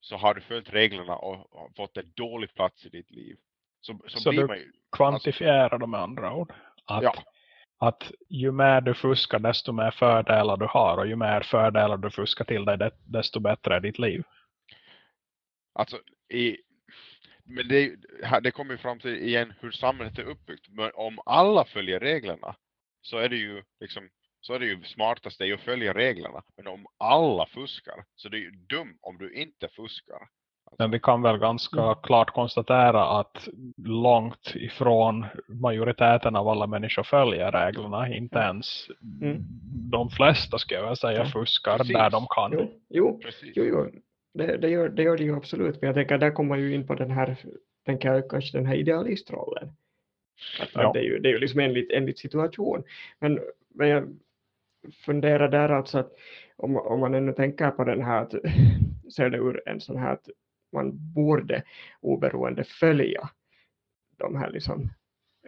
så har du följt reglerna och fått en dålig plats i ditt liv. Så, så, Så du- man ju, Kvantifiera dem med andra ord. Att, ja, att ju mer du fuskar desto mer fördelar du har. Och ju mer fördelar du fuskar till dig desto bättre är ditt liv. alltså i, men det, det kommer ju fram till igen hur samhället är uppbyggt. Men om alla följer reglerna så är det ju liksom så är det ju smartast det är att följa reglerna. Men om alla fuskar så det är ju dum om du inte fuskar. Men vi kan väl ganska Mm. klart konstatera att långt ifrån majoriteten av alla människor följer reglerna. Inte ens Mm. de flesta ska jag säga fuskar precis. där de kan. Jo, jo, jo, jo. Det, det, gör, det gör det ju absolut. Men jag tänker där kommer man ju in på den här, tänker jag, kanske den här idealistrollen. Att, Ja. att det, är ju, det är ju liksom enligt, enligt situation. Men, men jag funderar där alltså att om, om man ännu tänker på den här, att, ser det ur en sån här att man borde oberoende följa de här liksom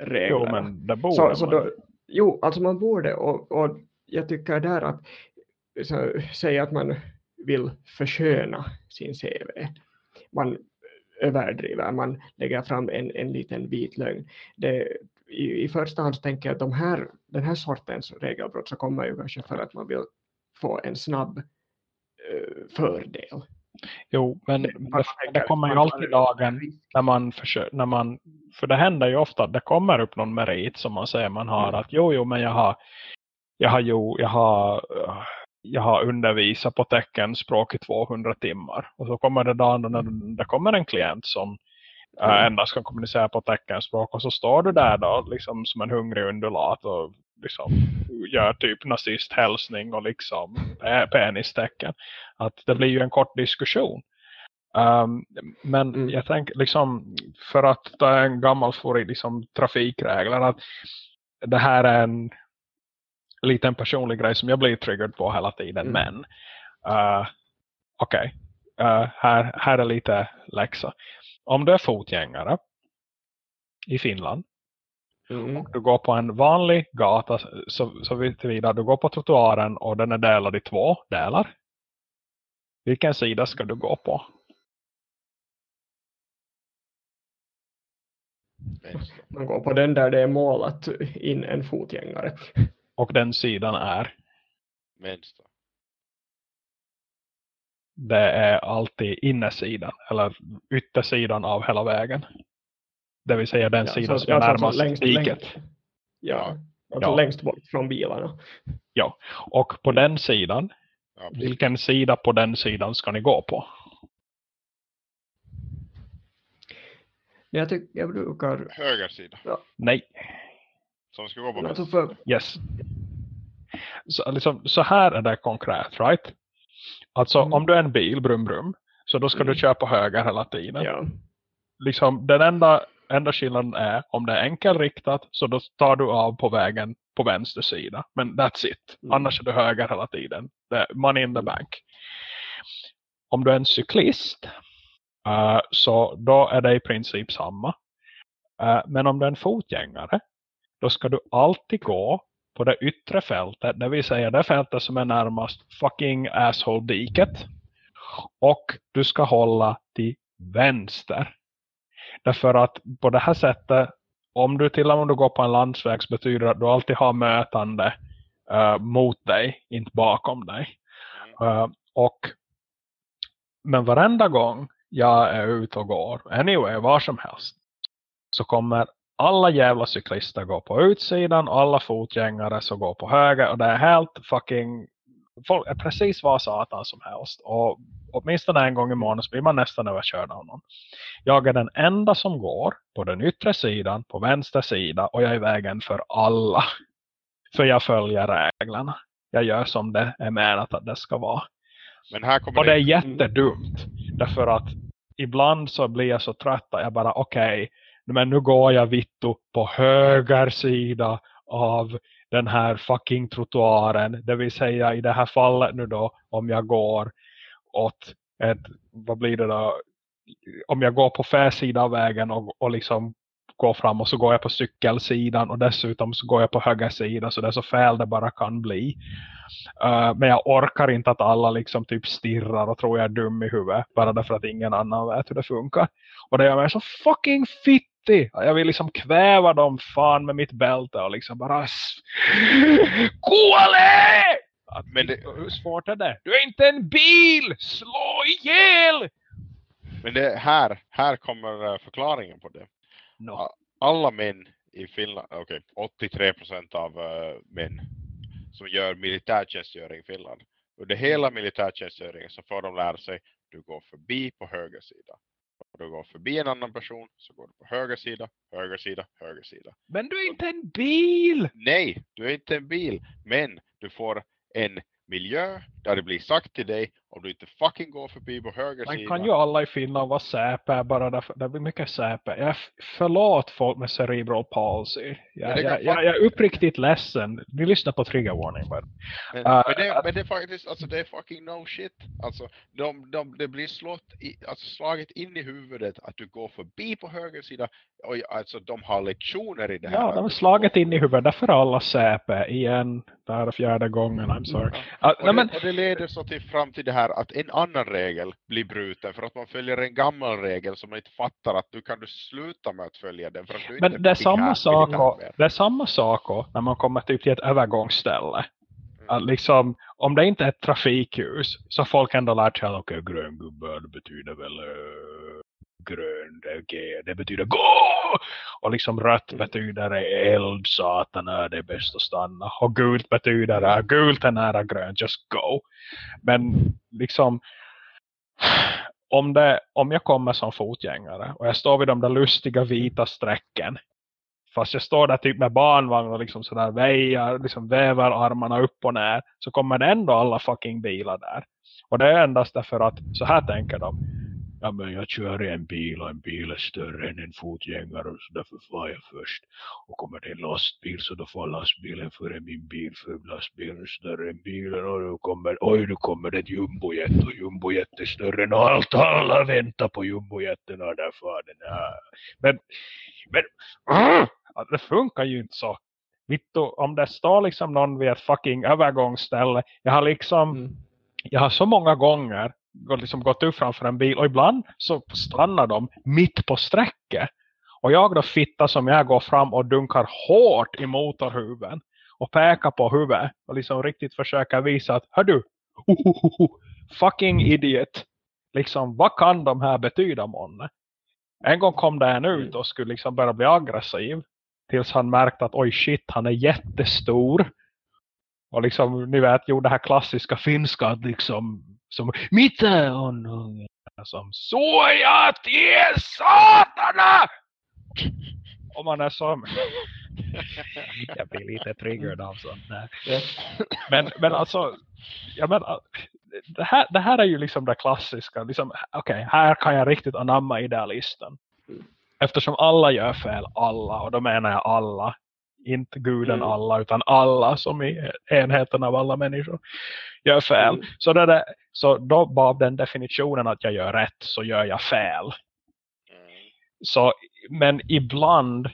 reglerna. Jo, men det borde Så, så man. då, jo, alltså man borde och, och jag tycker där att så, säga att man vill försköna sin CV. Man överdriver, man lägger fram en, en liten vit lögn. Det, i, I första hand tänker jag att de här, den här sortens regelbrott så kommer ju kanske för att man vill få en snabb eh, fördel. Jo, men Det- det, det, kommer ju alltid dagen när man försöker, när man, för det händer ju ofta att det kommer upp någon merit som man säger man har Mm. att jo, jo, men jag har, jag har, jo, jag har, eh, jag har undervisat på teckenspråk i 200 timmar. Och så kommer det dagen när det kommer en klient som Mm. endast kan kommunicera på teckenspråk och så står du där då liksom som en hungrig undulat och liksom gör typ nazisthälsning och liksom pe- penistecken. Att det blir ju en kort diskussion. Um, men Mm. jag tänker liksom för att ta en gammal för liksom trafikregler att det här är en liten personlig grej som jag blir triggered på hela tiden. Mm. Men uh, okej, uh, här, här är lite läxa. Om du är fotgängare i Finland Mm. Och du går på en vanlig gata så, så vidare. Du går på trottoaren och den är delad i två delar. Vilken sida ska du gå på? Man går på den där det är målat in en fotgängare. Och den sidan är, Vänster. Det är alltid innersidan. Eller yttersidan av hela vägen. Det vill säga den Ja, sidan som är ja, närmast längst- diket. längst- Ja, alltså Ja. längst bort från bilarna. Och på den sidan, Ja, vilken sida på den sidan ska ni gå på? Jag, tycker, jag brukar... Höger sida. Nej. Som ska gå på Alltså för, Yes. Så, liksom, så här är det konkret, right? Alltså Mm. om du är en bil, brum brum, så då ska du Mm. köra på höger hela tiden. ja. Liksom, den enda, enda skillnaden är om det är enkelriktat så då tar du av på vägen på vänster sida. Men that's it. Mm. Annars är du höger hela tiden. Det är money in the bank. Om du är en cyklist eh, så då är det i princip samma. Eh, men om du är en fotgängare då ska du alltid gå på det yttre fältet. Det vill säga det fältet som är närmast fucking asshole-diket. Och du ska hålla till vänster. Därför att på det här sättet, om du till och med du går på en landsväg så betyder det att du alltid har mötande eh, mot dig, inte bakom dig. Eh, och men varenda gång jag är ute och går, anyway, var som helst, så kommer alla jävla cyklister gå på utsidan, alla fotgängare så går på höger och det är helt fucking folk är precis vad satan som helst och åtminstone en gång i månaden så blir man nästan överkörd av någon. Jag är den enda som går på den yttre sidan, på vänster sida och jag är i vägen för alla. För jag följer reglerna. Jag gör som det är menat att det ska vara. Men här kommer Och det är jättedumt. Därför att ibland så blir jag så trött att jag bara okej men nu går jag vittu på höger sida av den här fucking trottoaren. Det vill säga i det här fallet nu då om jag går åt ett, vad blir det då? Om jag går på fel sida av vägen och, och liksom går fram och så går jag på cykelsidan och dessutom så går jag på höger sida så det är så fel det bara kan bli. Uh, men jag orkar inte att alla liksom typ stirrar och tror jag är dum i huvudet. Bara därför att ingen annan vet hur det funkar. Och det gör mig så fucking fittig. Jag vill liksom kväva dem fan med mitt bälte och liksom bara... Att, Men det- Hur svårt är det? Du är inte en bil! Slå ihjäl! Men det här, här kommer eh, förklaringen på det. No. Alla män i Finland, okej, 83% av eh, män som gör militärtjänstgöring i Finland. Under hela militärtjänstgöringen så får de lära sig du går förbi på höger sida. Och du går förbi en annan person så går du på höger sida, höger sida, höger sida. Men du är inte en bil! Nej, du är inte en bil, men du får en miljö där det blir sagt till dig om du inte fucking går förbi på höger Man sida. kan ju alla i Finland vara säpe bara därför det blir mycket säpe. Jag förlåt folk med cerebral palsy. Men Jag, jag, jag, jag är uppriktigt ledsen. Ni lyssnar på trigger warning. But. Men, Uh, men, det, men det är faktiskt, alltså det är fucking no shit. Alltså, de, de, det blir slått i, alltså slaget in i huvudet att du går förbi på höger sida. Och alltså de har lektioner i det här. Ja, de har slagit in i huvudet. Därför är alla säpe igen. Det här är fjärde gången. I'm sorry. Ja. Uh, Och, nej, men, det, och det leder så till fram till det här att en annan regel blir bruten för att man följer en gammal regel som man inte fattar att du kan du sluta med att följa den för att du inte men det är samma här sak och, det är samma sak och, när man kommer typ till ett övergångsställe. Mm. Att liksom, om det inte är ett trafikljus så folk ändå lärt sig att okej, grön gubbe det betyder väl uh, grön, det, är G, det betyder gå! Och liksom rött betyder eld, satan är det bäst att stanna. Och gult betyder att gult är nära grönt, just go. Men liksom om, det, om jag kommer som fotgängare och jag står vid de där lustiga vita strecken fast jag står där typ med barnvagn och liksom sådär väjar, liksom vävar armarna upp och ner så kommer det ändå alla fucking bilar där. Och det är endast därför att så här tänker de. Ja men jag kör en bil och en bil är större än en fotgängare så därför får jag först. Och kommer det en lastbil så då får lastbilen före min bil för lastbilen är större än bilen och då kommer, oj då kommer det ett jumbojet och jumbojet är större än allt. Alla väntar på jumbojeten och där far den här. Men, men, det funkar ju inte så. Vittu, om det står liksom någon vid ett fucking övergångsställe. Jag har liksom, Mm. jag har så många gånger liksom gått upp framför en bil och ibland så stannar de mitt på sträcket. Och jag då fitta som jag går fram och dunkar hårt i motorhuven och pekar på huvudet och liksom riktigt försöker visa att hör du, fucking idiot. Liksom, vad kan de här betyda månne? En gång kom det en ut och skulle liksom börja bli aggressiv. Tills han märkte att oj shit, han är jättestor. Och liksom, ni vet, gjorde det här klassiska finska att liksom, som, mitte on ungen. Som, suoja tie satana! Om man är som, jag blir lite triggered av sånt där. Men, men alltså, jag menar, äh, det här, det här är ju liksom det klassiska. Liksom, Okej, här kan jag riktigt anamma idealisten. Eftersom alla gör fel, alla, och då menar jag alla. Inte guden Mm. alla, utan alla som i enheten av alla människor gör fel. Mm. Så, det där, så då bara av den definitionen att jag gör rätt så gör jag fel. Mm. Så, men ibland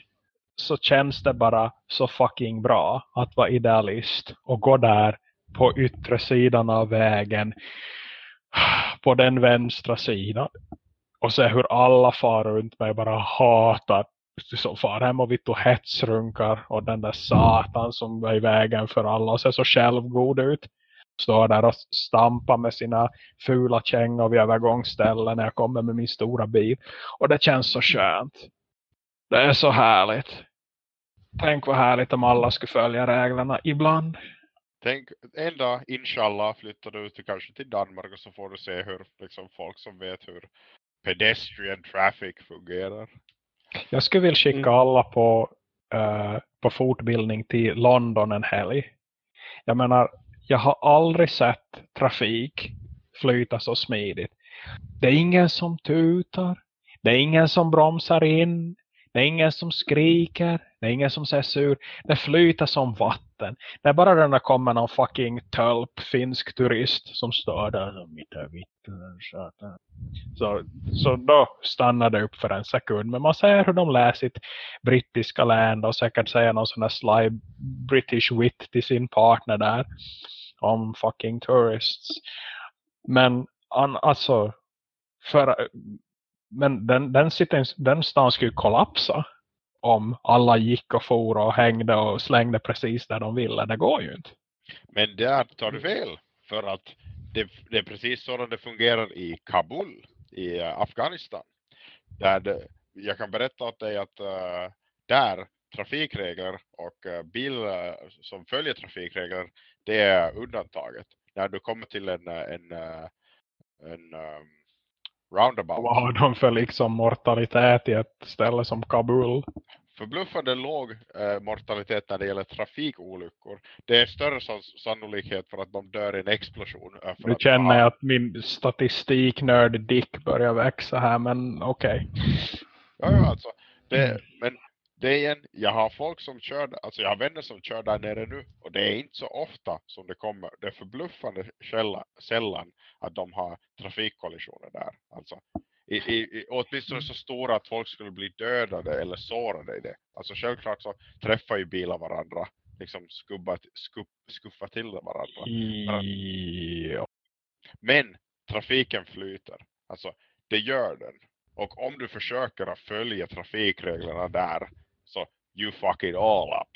så känns det bara så fucking bra att vara idealist och gå där på yttre sidan av vägen på den vänstra sidan och se hur alla far runt mig bara hatar så far hem och vi tog hetsrunkar och den där satan som är i vägen för alla och ser så självgod ut. Står där och stampar med sina fula kängor vid övergångsställen när jag kommer med min stora bil. Och det känns så skönt. Det är så härligt. Tänk vad härligt om alla skulle följa reglerna ibland. Tänk, en dag, inshallah, flyttar du till, kanske till Danmark och så får du se hur liksom, folk som vet hur pedestrian traffic fungerar. Jag skulle vilja skicka Mm. alla på, eh, på fortbildning till London en helg. Jag menar, jag har aldrig sett trafik flyta så smidigt. Det är ingen som tutar. Det är ingen som bromsar in. Det är ingen som skriker. Det är ingen som ser sur. Det flyter som vatten. Det är bara den där kommer någon fucking tölp finsk turist som står där mitt är Så, så då stannar det upp för en sekund. Men man ser hur de lär sitt brittiska land och säkert säger någon sån där sly British wit till sin partner där. Om fucking tourists. Men an, alltså för, men den, den, sitter, den stan skulle ju kollapsa om alla gick och for och hängde och slängde precis där de ville. Det går ju inte. Men där tar du fel. För att det, det är precis så det fungerar i Kabul i eh, Afghanistan. Där det, jag kan berätta åt dig att uh, där trafikregler och uh, bil uh, som följer trafikregler det är undantaget. När du kommer till en, en, en um, roundabout. Vad har de för liksom mortalitet i ett ställe som Kabul? förbluffande låg eh, mortalitet när det gäller trafikolyckor. Det är större sannolikhet för att de dör i en explosion. Nu känner jag att min statistiknörd dick börjar växa här, men okej. Ja, ja, alltså. Det, Mm. Men det är igen, jag har folk som kör, alltså jag har vänner som kör där nere nu och det är inte så ofta som det kommer, det är förbluffande sällan att de har trafikkollisioner där. Alltså, i, i, åtminstone så stora att folk skulle bli dödade eller sårade i det. Alltså självklart så träffar ju bilar varandra, liksom skubba, skuff, skuffa till varandra. Ja. Men trafiken flyter. Alltså det gör den. Och om du försöker att följa trafikreglerna där så you fuck it all up.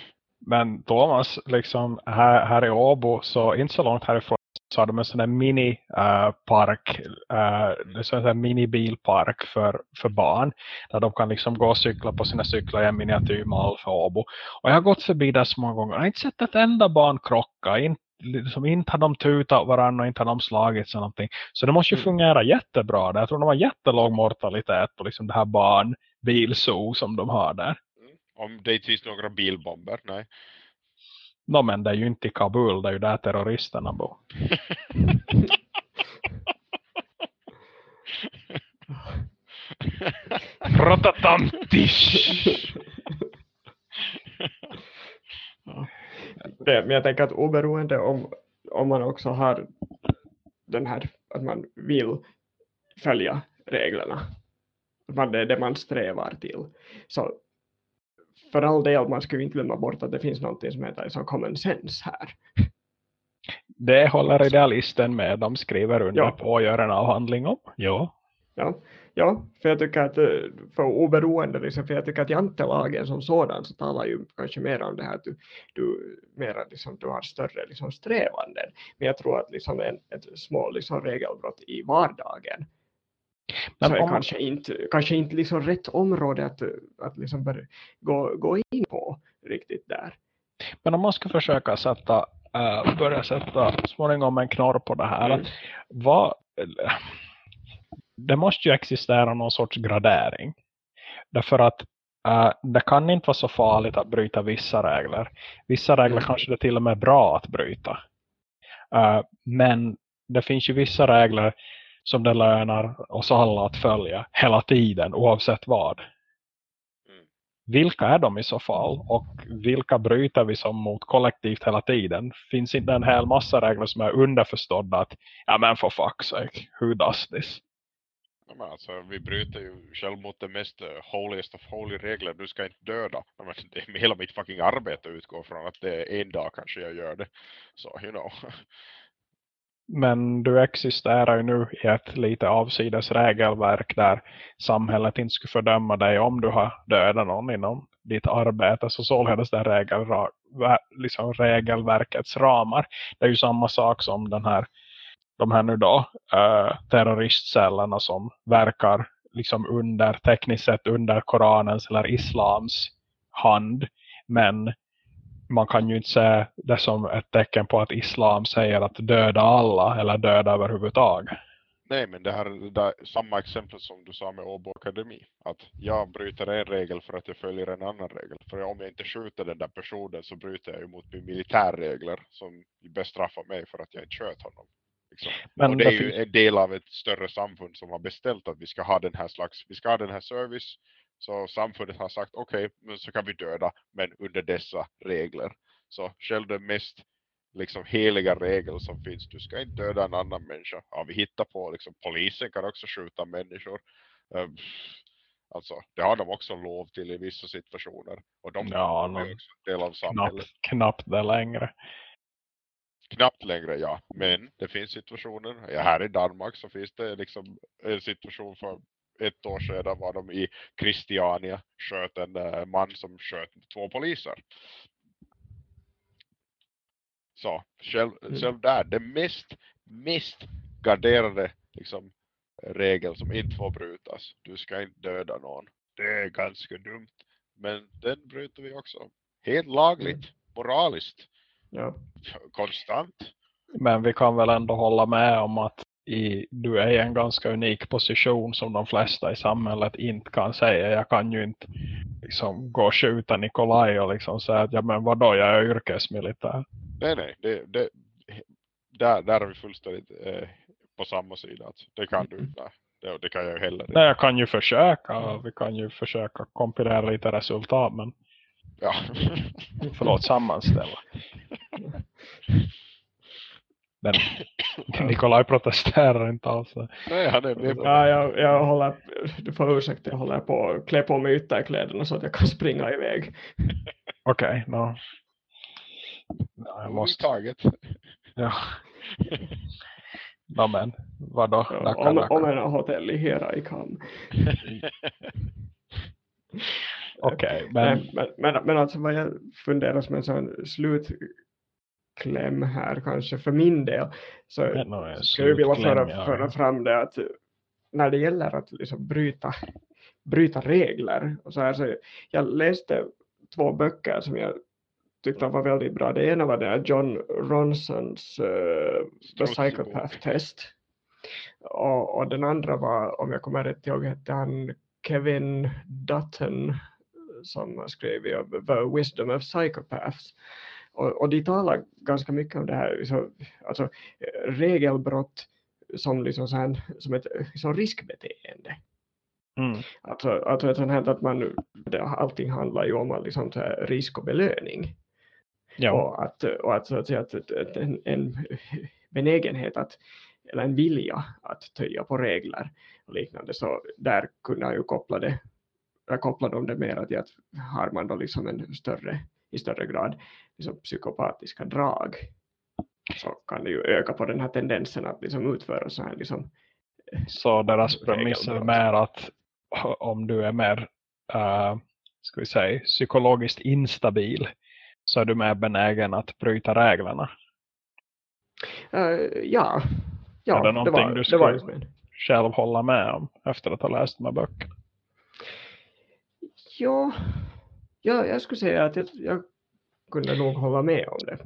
Men Thomas, liksom här, här i Åbo, så inte så långt härifrån, så har de en sån där mini-park, är sån där mini-bilpark för, för barn. Där de kan liksom gå och cykla på sina cyklar i en miniatyrmall för Åbo. Och jag har gått förbi där så många gånger. Jag har inte sett ett enda barn krocka. Inte, liksom, inte har de tutat varandra och inte har de slagits eller någonting. Så det måste ju Mm. fungera jättebra där. Jag tror de har jättelåg mortalitet på liksom det här barnbilzoo som de har där. Om det inte finns några bilbomber, nej. No, men det är ju inte i Kabul, det är ju där terroristerna bor. Rotatamtish! det, men jag tänker att oberoende om, om man också har den här att man vill följa reglerna att man, det är det man strävar till så för all del, man ska ju inte glömma bort att det finns någonting som heter liksom common sense här. Det håller idealisten med. De skriver under Ja. på och gör en avhandling om. Ja. Ja, ja för jag tycker att eh, för oberoende, liksom, för jag tycker att jantelagen som sådan så talar ju kanske mer om det här att du, du, mera, liksom, du har större liksom, strävanden. Men jag tror att liksom, en, ett små liksom, regelbrott i vardagen Men så om- kanske inte, kanske inte liksom rätt område att, att liksom börja gå, gå in på riktigt där. Men om man ska försöka sätta, äh, börja sätta småningom en knorr på det här. Mm. Vad, det måste ju existera någon sorts gradering. Därför att äh, det kan inte vara så farligt att bryta vissa regler. Vissa regler Mm. kanske det till och med är bra att bryta. Äh, men det finns ju vissa regler som det lönar oss alla att följa hela tiden oavsett vad. Mm. Vilka är de i så fall? Och vilka bryter vi som mot kollektivt hela tiden? Finns inte en hel massa regler som är underförstådda att ja men for fuck's sake, who does this? Ja, men alltså, vi bryter ju själv mot det mest uh, holiest of holy regler. Du ska inte döda. Ja, men det är hela mitt fucking arbete utgår från att det är en dag kanske jag gör det. Så, you know. Men du existerar ju nu i ett lite avsides regelverk där samhället inte skulle fördöma dig om du har dödat någon inom ditt arbete. Så således det regel, liksom regelverkets ramar. Det är ju samma sak som den här, de här nu då uh, terroristcellerna som verkar liksom under, tekniskt sett under Koranens eller Islams hand. Men man kan ju inte se det som ett tecken på att islam säger att döda alla eller döda överhuvudtaget. Nej, men det här är det samma exempel som du sa med Åbo Akademi. Att jag bryter en regel för att jag följer en annan regel. För om jag inte skjuter den där personen så bryter jag ju mot min militärregler som bestraffar mig för att jag inte sköt honom. Liksom. Men och det är ju en del av ett större samfund som har beställt att vi ska ha den här slags, vi ska ha den här service. Så samfundet har sagt okej, men så kan vi döda, men under dessa regler. Så själv den mest liksom heliga regel som finns, du ska inte döda en annan människa. Ja, vi hittar på, liksom polisen kan också skjuta människor. Ehm, Alltså, det har de också lov till i vissa situationer. Och de Ja, är någon- också en del av samhället. knappt, knappt längre. Knappt längre, ja. Men det finns situationer. Ja, här i Danmark så finns det liksom en situation för ett år sedan var de i Christiania sköt en eh, man som sköt två poliser. Så själv, Mm. själv där, det mest, mest garderade liksom, regel som inte får brytas. Du ska inte döda någon. Det är ganska dumt. Men den bryter vi också. Helt lagligt, moraliskt, Ja. konstant. Men vi kan väl ändå hålla med om att i, du är i en ganska unik position som de flesta i samhället inte kan säga. Jag kan ju inte liksom gå och skjuta Nikolaj och liksom säga att ja men vadå, jag är yrkesmilitär. Nej, nej. Det, det, där, där är vi fullständigt eh, på samma sida. Alltså, det kan du inte. Det, det kan jag ju heller inte. Nej, jag kan ju försöka. Vi kan ju försöka kompilera lite resultat men Ja. förlåt sammanställa. Men Nikolaj protesterar inte alls. nej, han är med på Ja, jag, jag håller, du får ursäkta, jag håller på att klä på mig ytterkläderna så att jag kan springa iväg. Okej, okay, no. no. Jag måste, Överhuvudtaget. ja. No, men, vadå? Ja, om, om en hotell i Hera i Kam. Okej, men Men, men, men, men alltså vad jag funderar som en sån slutkläm här kanske för min del så skulle jag vilja föra, föra fram det att när det gäller att liksom bryta, bryta regler och så här så jag läste två böcker som jag tyckte var väldigt bra. Det ena var det här John Ronsons uh, The Psychopath. Test och, och den andra var, om jag kommer rätt ihåg, hette han Kevin Dutton som har skrivit om The Wisdom of Psychopaths. Och, och de talar ganska mycket om det här, så, alltså regelbrott som, liksom så här, som ett som riskbeteende. mm, Alltså, alltså ett sånt här att man, allting handlar ju om liksom så här, risk och belöning. ja, Och att, och att, så att, säga, att, att, att en, en benägenhet att, eller en vilja att töja på regler och liknande, så där kunde jag ju koppla det jag kopplar de det mer till att har man då liksom en större, i större grad liksom psykopatiska drag så kan det ju öka på den här tendensen att liksom utföra så här liksom Så deras premiss är mer att om du är mer uh, ska vi säga, psykologiskt instabil så är du mer benägen att bryta reglerna. Eh, ja, ja Är det det, någonting var, du det var skulle- just med. Själv hålla med om efter att ha läst de här böckerna. Ja, ja, jag skulle säga att jag, jag kunde nog hålla med om det.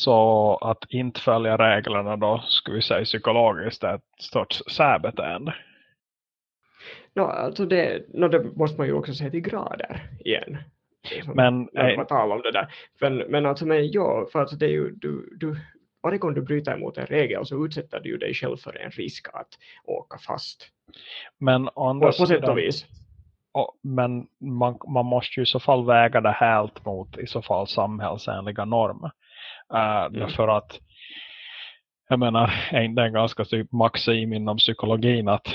Så att inte följa reglerna då skulle vi säga psykologiskt är ett sorts särbeteende. No, alltså det, no, det måste man ju också se till grader igen. Liksom, Men när man talar om det där. Men, men alltså, men ja, för alltså det är ju, du, du, varje gång du bryter emot en regel så utsätter du dig själv för en risk att åka fast. men å På, andra på sätt och vis. Men man, man måste ju i så fall väga det helt mot i så fall samhällsenliga normer. Uh, Mm. För att jag menar, är inte en ganska typ maxim inom psykologin att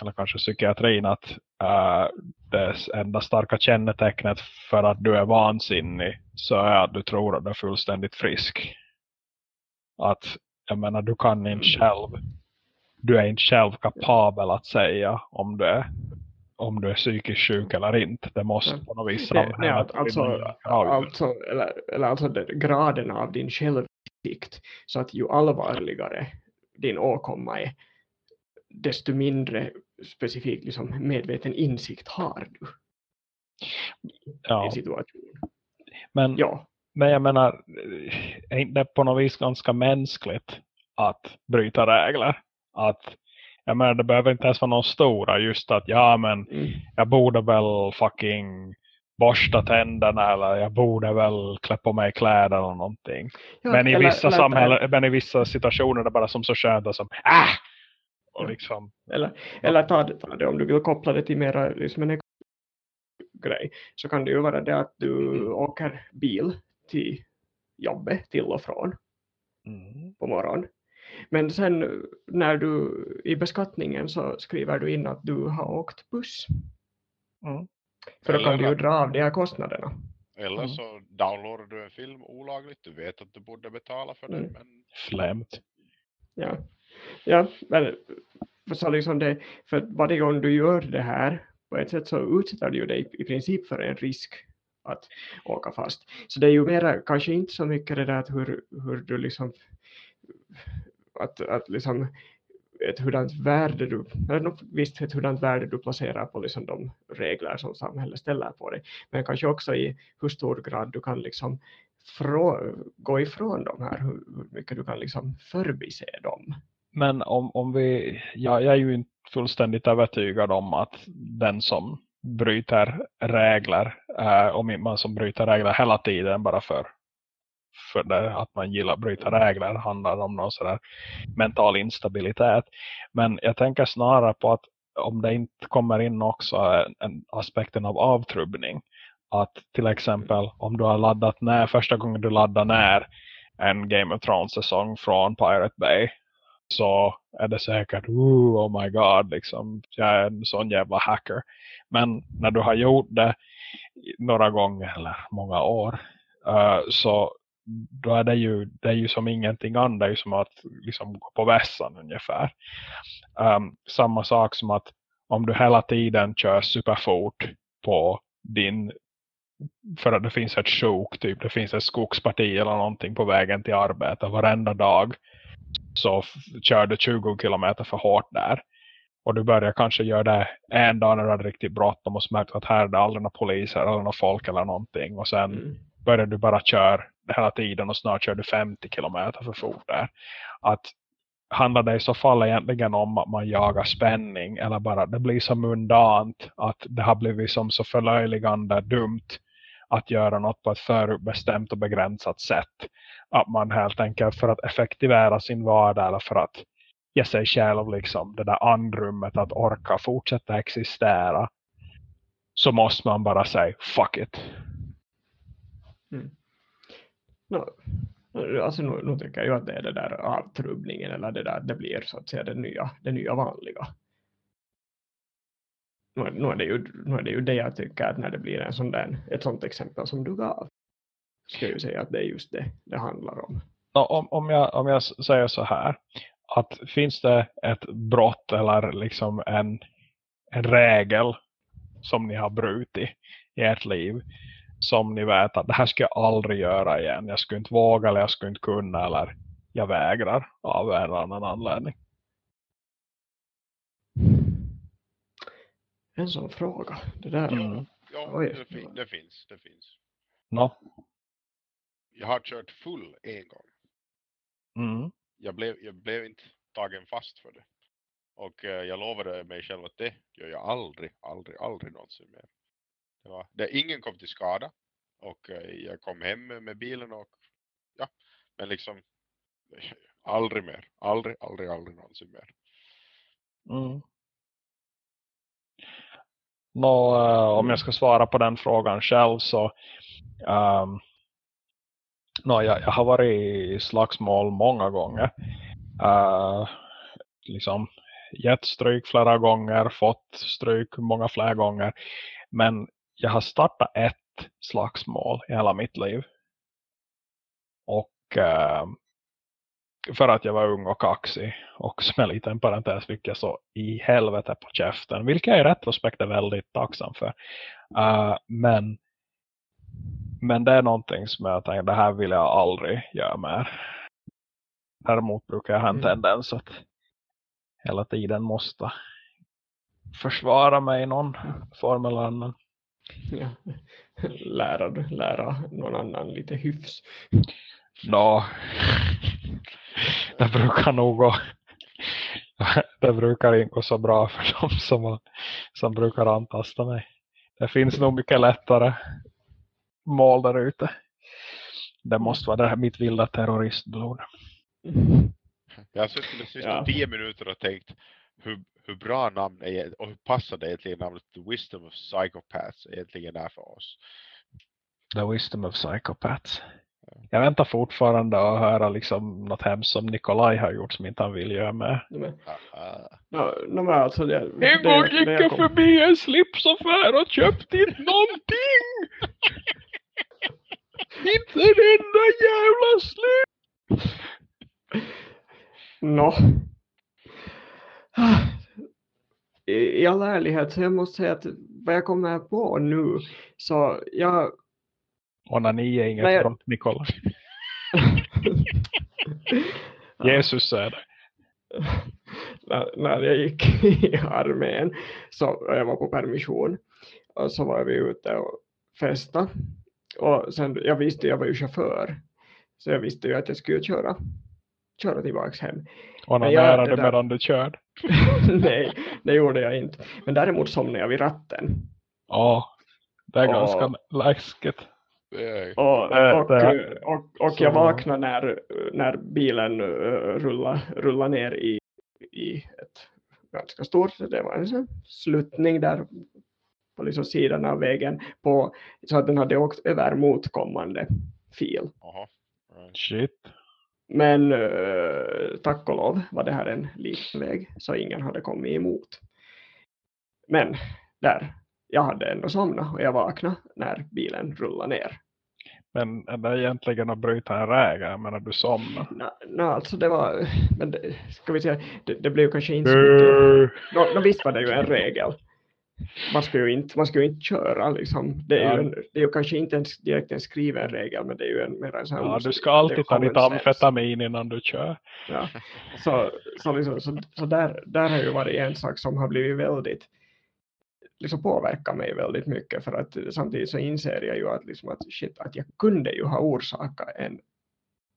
eller kanske psykiatrin att uh, det enda starka kännetecknet för att du är vansinnig så är att du tror att du är fullständigt frisk. Att jag menar, du kan inte själv du är inte själv kapabel att säga om du är om du är psykiskt sjuk eller inte. Det måste Nej. på något vis Nej, nej, samhället alltså, Ja, alltså, eller, eller alltså graden av din självinsikt. Så att ju allvarligare din åkomma är, desto mindre specifikt liksom, medveten insikt har du i ja. en situation. Men, Ja, men jag menar, är inte det på något vis ganska mänskligt att bryta regler? Att jag menar, det behöver inte ens vara någon stora, just att ja men mm. jag borde väl fucking borsta tänderna eller jag borde väl klä på mig kläder eller någonting. ja men, i eller- vissa eller- samhällen, men i vissa situationer är det bara som så skönt och som ah! Och liksom, Eller, eller ta, det, ta det om du vill koppla det till mera liksom en grej så kan det ju vara det att du åker bil till jobbet till och från mm, på morgonen. Men sen när du i beskattningen så skriver du in att du har åkt buss. mm. För då kan du ju dra av de här kostnaderna. Eller Mm. så downloadar du en film olagligt. Du vet att du borde betala för den. Mm. Men Flämt. Ja, ja men för, så liksom det, för varje gång du gör det här på ett sätt så utsätter du ju dig i princip för en risk att åka fast. Så det är ju mera, kanske inte så mycket det där att hur, hur du liksom att, att liksom ett hurdant värde du, eller nå- visst ett hurdant värde du placerar på liksom de regler som samhället ställer på dig, men kanske också i hur stor grad du kan liksom frå, gå ifrån de här, hur, mycket du kan liksom förbise dem. Men om, om vi, ja, jag är ju inte fullständigt övertygad om att den som bryter regler, eh, om man som bryter regler hela tiden bara för, för det, att man gillar att bryta regler handlar om någon sådär mental instabilitet. Men jag tänker snarare på att om det inte kommer in också en, en aspekten av avtrubbning. Att till exempel om du har laddat ner, första gången du laddar ner en Game of Thrones säsong från Pirate Bay så är det säkert Ooh, oh my god liksom, jag är en sån jävla hacker men när du har gjort det några gånger eller många år eh, så då är det ju, det är ju som ingenting annat det är ju som att liksom gå på vässan ungefär Um, samma sak som att om du hela tiden kör superfort på din för att det finns ett sjok, typ det finns ett skogsparti eller någonting på vägen till arbetet varenda dag så kör du 20 kilometer för hårt där. Och du börjar kanske göra det en dag när du har riktigt bråttom och så märker du att här är det aldrig några poliser eller några folk eller någonting. Och sen Mm börjar du bara köra hela tiden och snart kör du 50 kilometer för fort där. Att handlar det i så fall egentligen om att man jagar spänning eller bara det blir så mundant att det har blivit som så förlöjligande dumt att göra något på ett förutbestämt och begränsat sätt. Att man helt enkelt för att effektivera sin vardag eller för att ge sig själv liksom det där andrummet att orka fortsätta existera så måste man bara säga fuck it. No, alltså nu, nu tycker jag ju att det är det där avtrubbningen eller det där det blir så att säga det nya, det nya vanliga. nu, är- nu, är det ju, nu är det ju det jag tycker att när det blir en sån där, ett sånt exempel som du gav ska jag ju säga att det är just det det handlar om. No, om, om, jag, om jag säger så här. Att finns det ett brott eller liksom en, en regel som ni har brutit i ert liv. Som ni vet att det här ska jag aldrig göra igen. Jag skulle inte våga eller jag skulle inte kunna eller jag vägrar av en eller annan anledning. En sån fråga. Det där. Mm. Ja, Oj. det, fin- det finns, det finns. Nå. Jag har kört full en gång. Mm. Jag blev, jag blev inte tagen fast för det. Och eh, jag lovade mig själv att det gör jag aldrig, aldrig, aldrig någonsin mer. Det var, det, ingen kom till skada. Och eh, jag kom hem med, bilen och ja, men liksom aldrig mer. Aldrig, aldrig, aldrig någonsin mer. Mm. Nå, eh, om jag ska svara på den frågan själv så um, nå, jag, jag har varit i slagsmål många gånger. Uh, liksom gett stryk flera gånger, fått stryk många fler gånger. Men jag har startat ett slagsmål i hela mitt liv. Och eh, för att jag var ung och kaxig. Och som en liten parentes fick jag så i helvete på käften. Vilket jag i retrospekt är väldigt tacksam för. Eh, men, men det är någonting som jag tänker, det här vill jag aldrig göra mer. Däremot brukar jag ha en Mm. tendens att hela tiden måste försvara mig i någon form eller annan. Ja. Lära, lära någon annan lite hyfs. Nå, det brukar nog gå det brukar inte gå så bra för dem som, som brukar antasta mig. Det finns nog mycket lättare mål där ute. Det måste vara det här mitt vilda terroristblod. Jag har suttit de sista Ja. tio minuter och tänkt hur, hur bra namn är och hur passande egentligen namnet The Wisdom of Psychopaths egentligen är för oss. The wisdom of psychopaths. Jag väntar fortfarande att höra liksom något hemskt som Nikolaj har gjort som inte han vill göra med. Men, men alltså det, En det- gång det gick jag kom- förbi en slipsaffär och köpte inte någonting. inte en enda jävla slips. Nå. I all ärlighet så jag måste säga att vad jag kommer på nu så jag Onani är inget jag- brott, Nikolaj. Jesus är det. när, när jag gick i armén så jag var på permission och så var vi ute och festa. Och sen jag visste jag var ju chaufför så jag visste ju att jag skulle köra. Köra tillbaks hem Onanerade det där- medan du körde. nej det gjorde jag inte men däremot somnade jag vid ratten Ja, det är Ja. ganska läskigt. Och, Det- och, och, och jag vaknade när, när bilen uh, rullade, rullade ner i, i ett ganska stort, det var en sluttning där på liksom sidan av vägen på, så att den hade åkt över motkommande fil. aha. Shit. Men eh, tack och lov var det här en liten väg så ingen hade kommit emot. Men där, jag hade ändå somnat och jag vaknade när bilen rullade ner. Men är det egentligen att bryta en regel? Jag menar du somnar. Nej, no, alltså det var, men det, ska vi säga, det, det blev kanske inte så mycket. Du. No, no, visst var det ju en regel. Man ska ju inte, man ska ju inte köra liksom. Det är, Ja. ju, en, det är ju kanske inte ens direkt en skriven regel, men det är ju en mer en sån här Ja, du ska alltid ta ditt amfetamin innan du kör. Ja. Så, så, liksom, så, så där, där har ju varit en sak som har blivit väldigt liksom påverkat mig väldigt mycket för att samtidigt så inser jag ju att, liksom att, shit, att jag kunde ju ha orsakat en,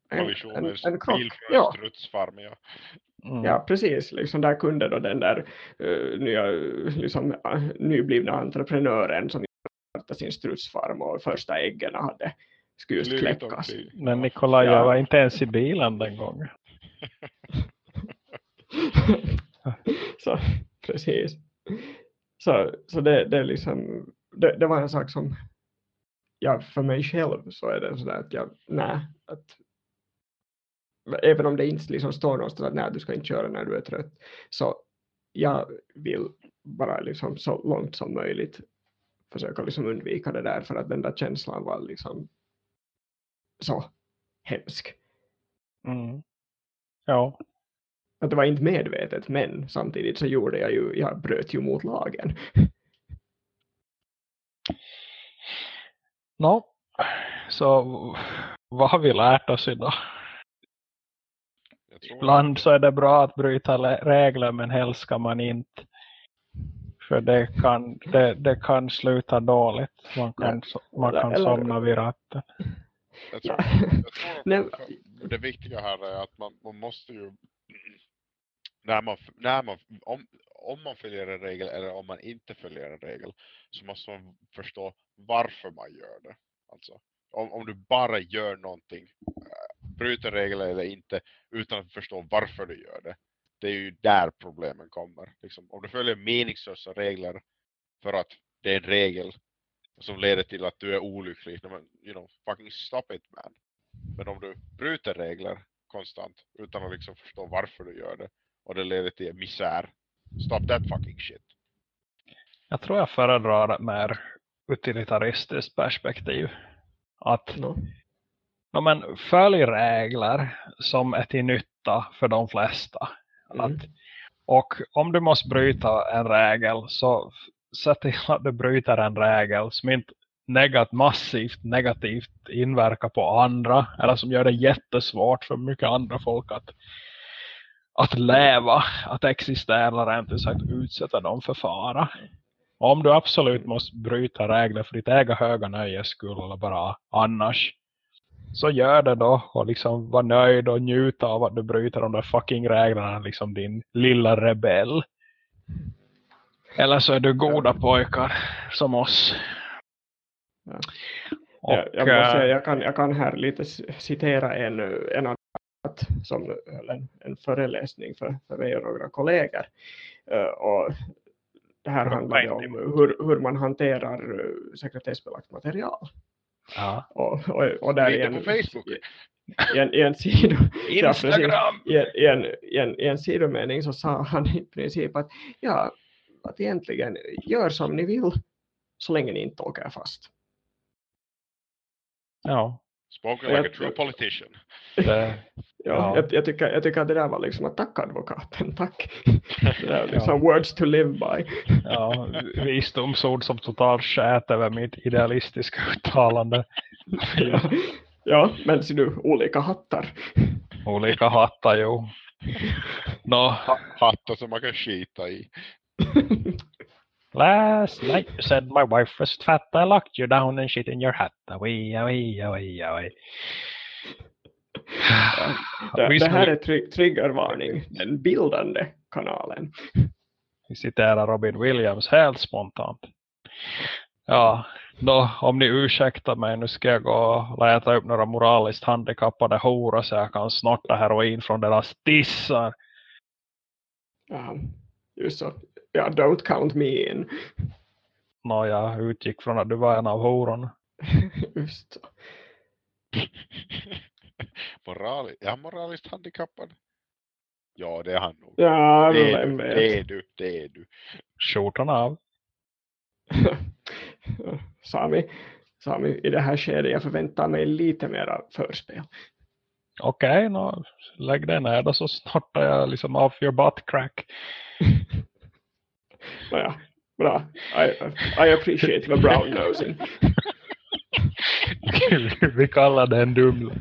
en, en, en krock. Ja. Mm. Ja, precis. Liksom där kunde då den där eh, nya, liksom, uh, nyblivna entreprenören som startade sin strutsfarm och första äggen hade skulle just kläckas. Men Nikolaj, Ja. jag var inte ens i bilen den gången. så, precis. Så, så det, det, är liksom, det, det var en sak som ja, för mig själv så är det sådär att jag, nej, att även om det inte liksom står någonstans att nej, du ska inte köra när du är trött, så jag vill bara liksom så långt som möjligt försöka liksom undvika det där för att den där känslan var liksom så hemsk. Mm. Ja. Att det var inte medvetet men samtidigt så gjorde jag ju, jag bröt ju mot lagen. No. Så vad har vi lärt oss idag? Ibland så är det bra att bryta regler men helst ska man inte. För det kan, det, det kan sluta dåligt. Man kan, so- man kan Eller- somna vid ratten. Jag tror, Ja. jag tror det viktiga här är att man, man måste ju när man, när man, om, om man följer en regel eller om man inte följer en regel så måste man förstå varför man gör det. Alltså, om, om du bara gör någonting, bryter regler eller inte utan att förstå varför du gör det. Det är ju där problemen kommer. Liksom, om du följer meningslösa regler för att det är en regel som leder till att du är olycklig. You know, fucking stop it man. Men om du bryter regler konstant utan att liksom förstå varför du gör det och det leder till misär. Stop that fucking shit. Jag tror jag föredrar ett mer utilitaristiskt perspektiv. Att no. Ja, men, följ regler som är till nytta för de flesta. Mm. Att, och om du måste bryta en regel så se till att du bryter en regel som inte negat, massivt negativt inverkar på andra. Eller som gör det jättesvårt för mycket andra folk att, att leva, att existera eller ut sagt utsätta dem för fara. Och om du absolut måste bryta regler för ditt äga höga nöjes skull eller bara annars så gör det då och liksom var nöjd och njuta av att du bryter de där fucking reglerna liksom din lilla rebell. Eller så är du goda pojkar som oss. Ja. Och, jag, jag, måste, eh, säga, jag, kan, jag kan här lite citera en, en advokat som en, en föreläsning för, för mig och några kollegor. Eh, och det här handlar om hur, hur man hanterar eh, sekretessbelagt material. Ja. Och, och, och där Lite en, på Facebook. i en, i en sido, Ja, precis. Instagram! i en, i, en, i, en, i en sidomening så sa han i princip att ja, att egentligen gör som ni vill så länge ni inte åker fast. Ja, Spoken Jag- like a true politician. det, Ja, Ja. Jag, jag, tycker, jag tycker att det där var liksom att tacka advokaten, tack. Det där är liksom words to live by. ja, visdomsord som totalt skät över mitt idealistiska uttalande. Ja, ja men ser du, olika hattar. Olika hattar, jo. Nå, Hattar som man kan skita i. Last night you said my wife was fat. I locked you down and shit in your hat. Away, away, away, away. Det, det här är tri triggervarning, den bildande kanalen. Vi citerar Robin Williams helt spontant. Ja, då, om ni ursäktar mig, nu ska jag gå och leta upp några moraliskt handikappade horor så jag kan snorta heroin från deras tissar. Ja, just så. Ja, don't count me in. Nå, jag utgick från att du var en av hororna. Just så. Morali är han moraliskt handikappad? Ja, det är han nog. Ja, Det är, du, det är du, det är du. Skjortan av. Sami, Sami, i det här skedet jag förväntar mig lite mera förspel. Okej, nå, lägg det ner då så snortar jag liksom off your butt crack. Nåja, bra. I, I appreciate the brown nosing. Vi kallar det en dumle.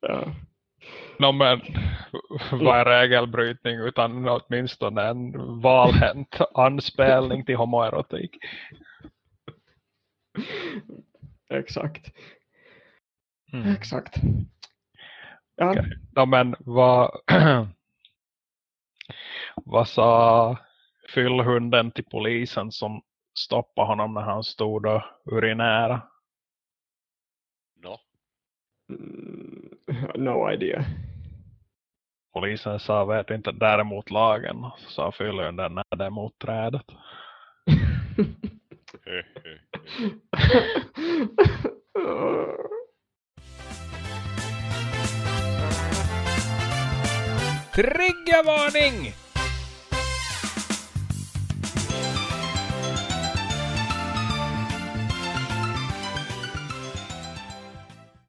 Ja. No, men vad är regelbrytning utan åtminstone en valhänt anspelning till homoerotik. Exakt, Mm. exakt. Ja, Okej. No, men vad, vad sa fyllhunden till polisen som stoppade honom när han stod och urinära? no. mm, no idea. Polisen sa vet inte däremot lagen, sa fyllhunden när det är mot trädet. Triggervarning!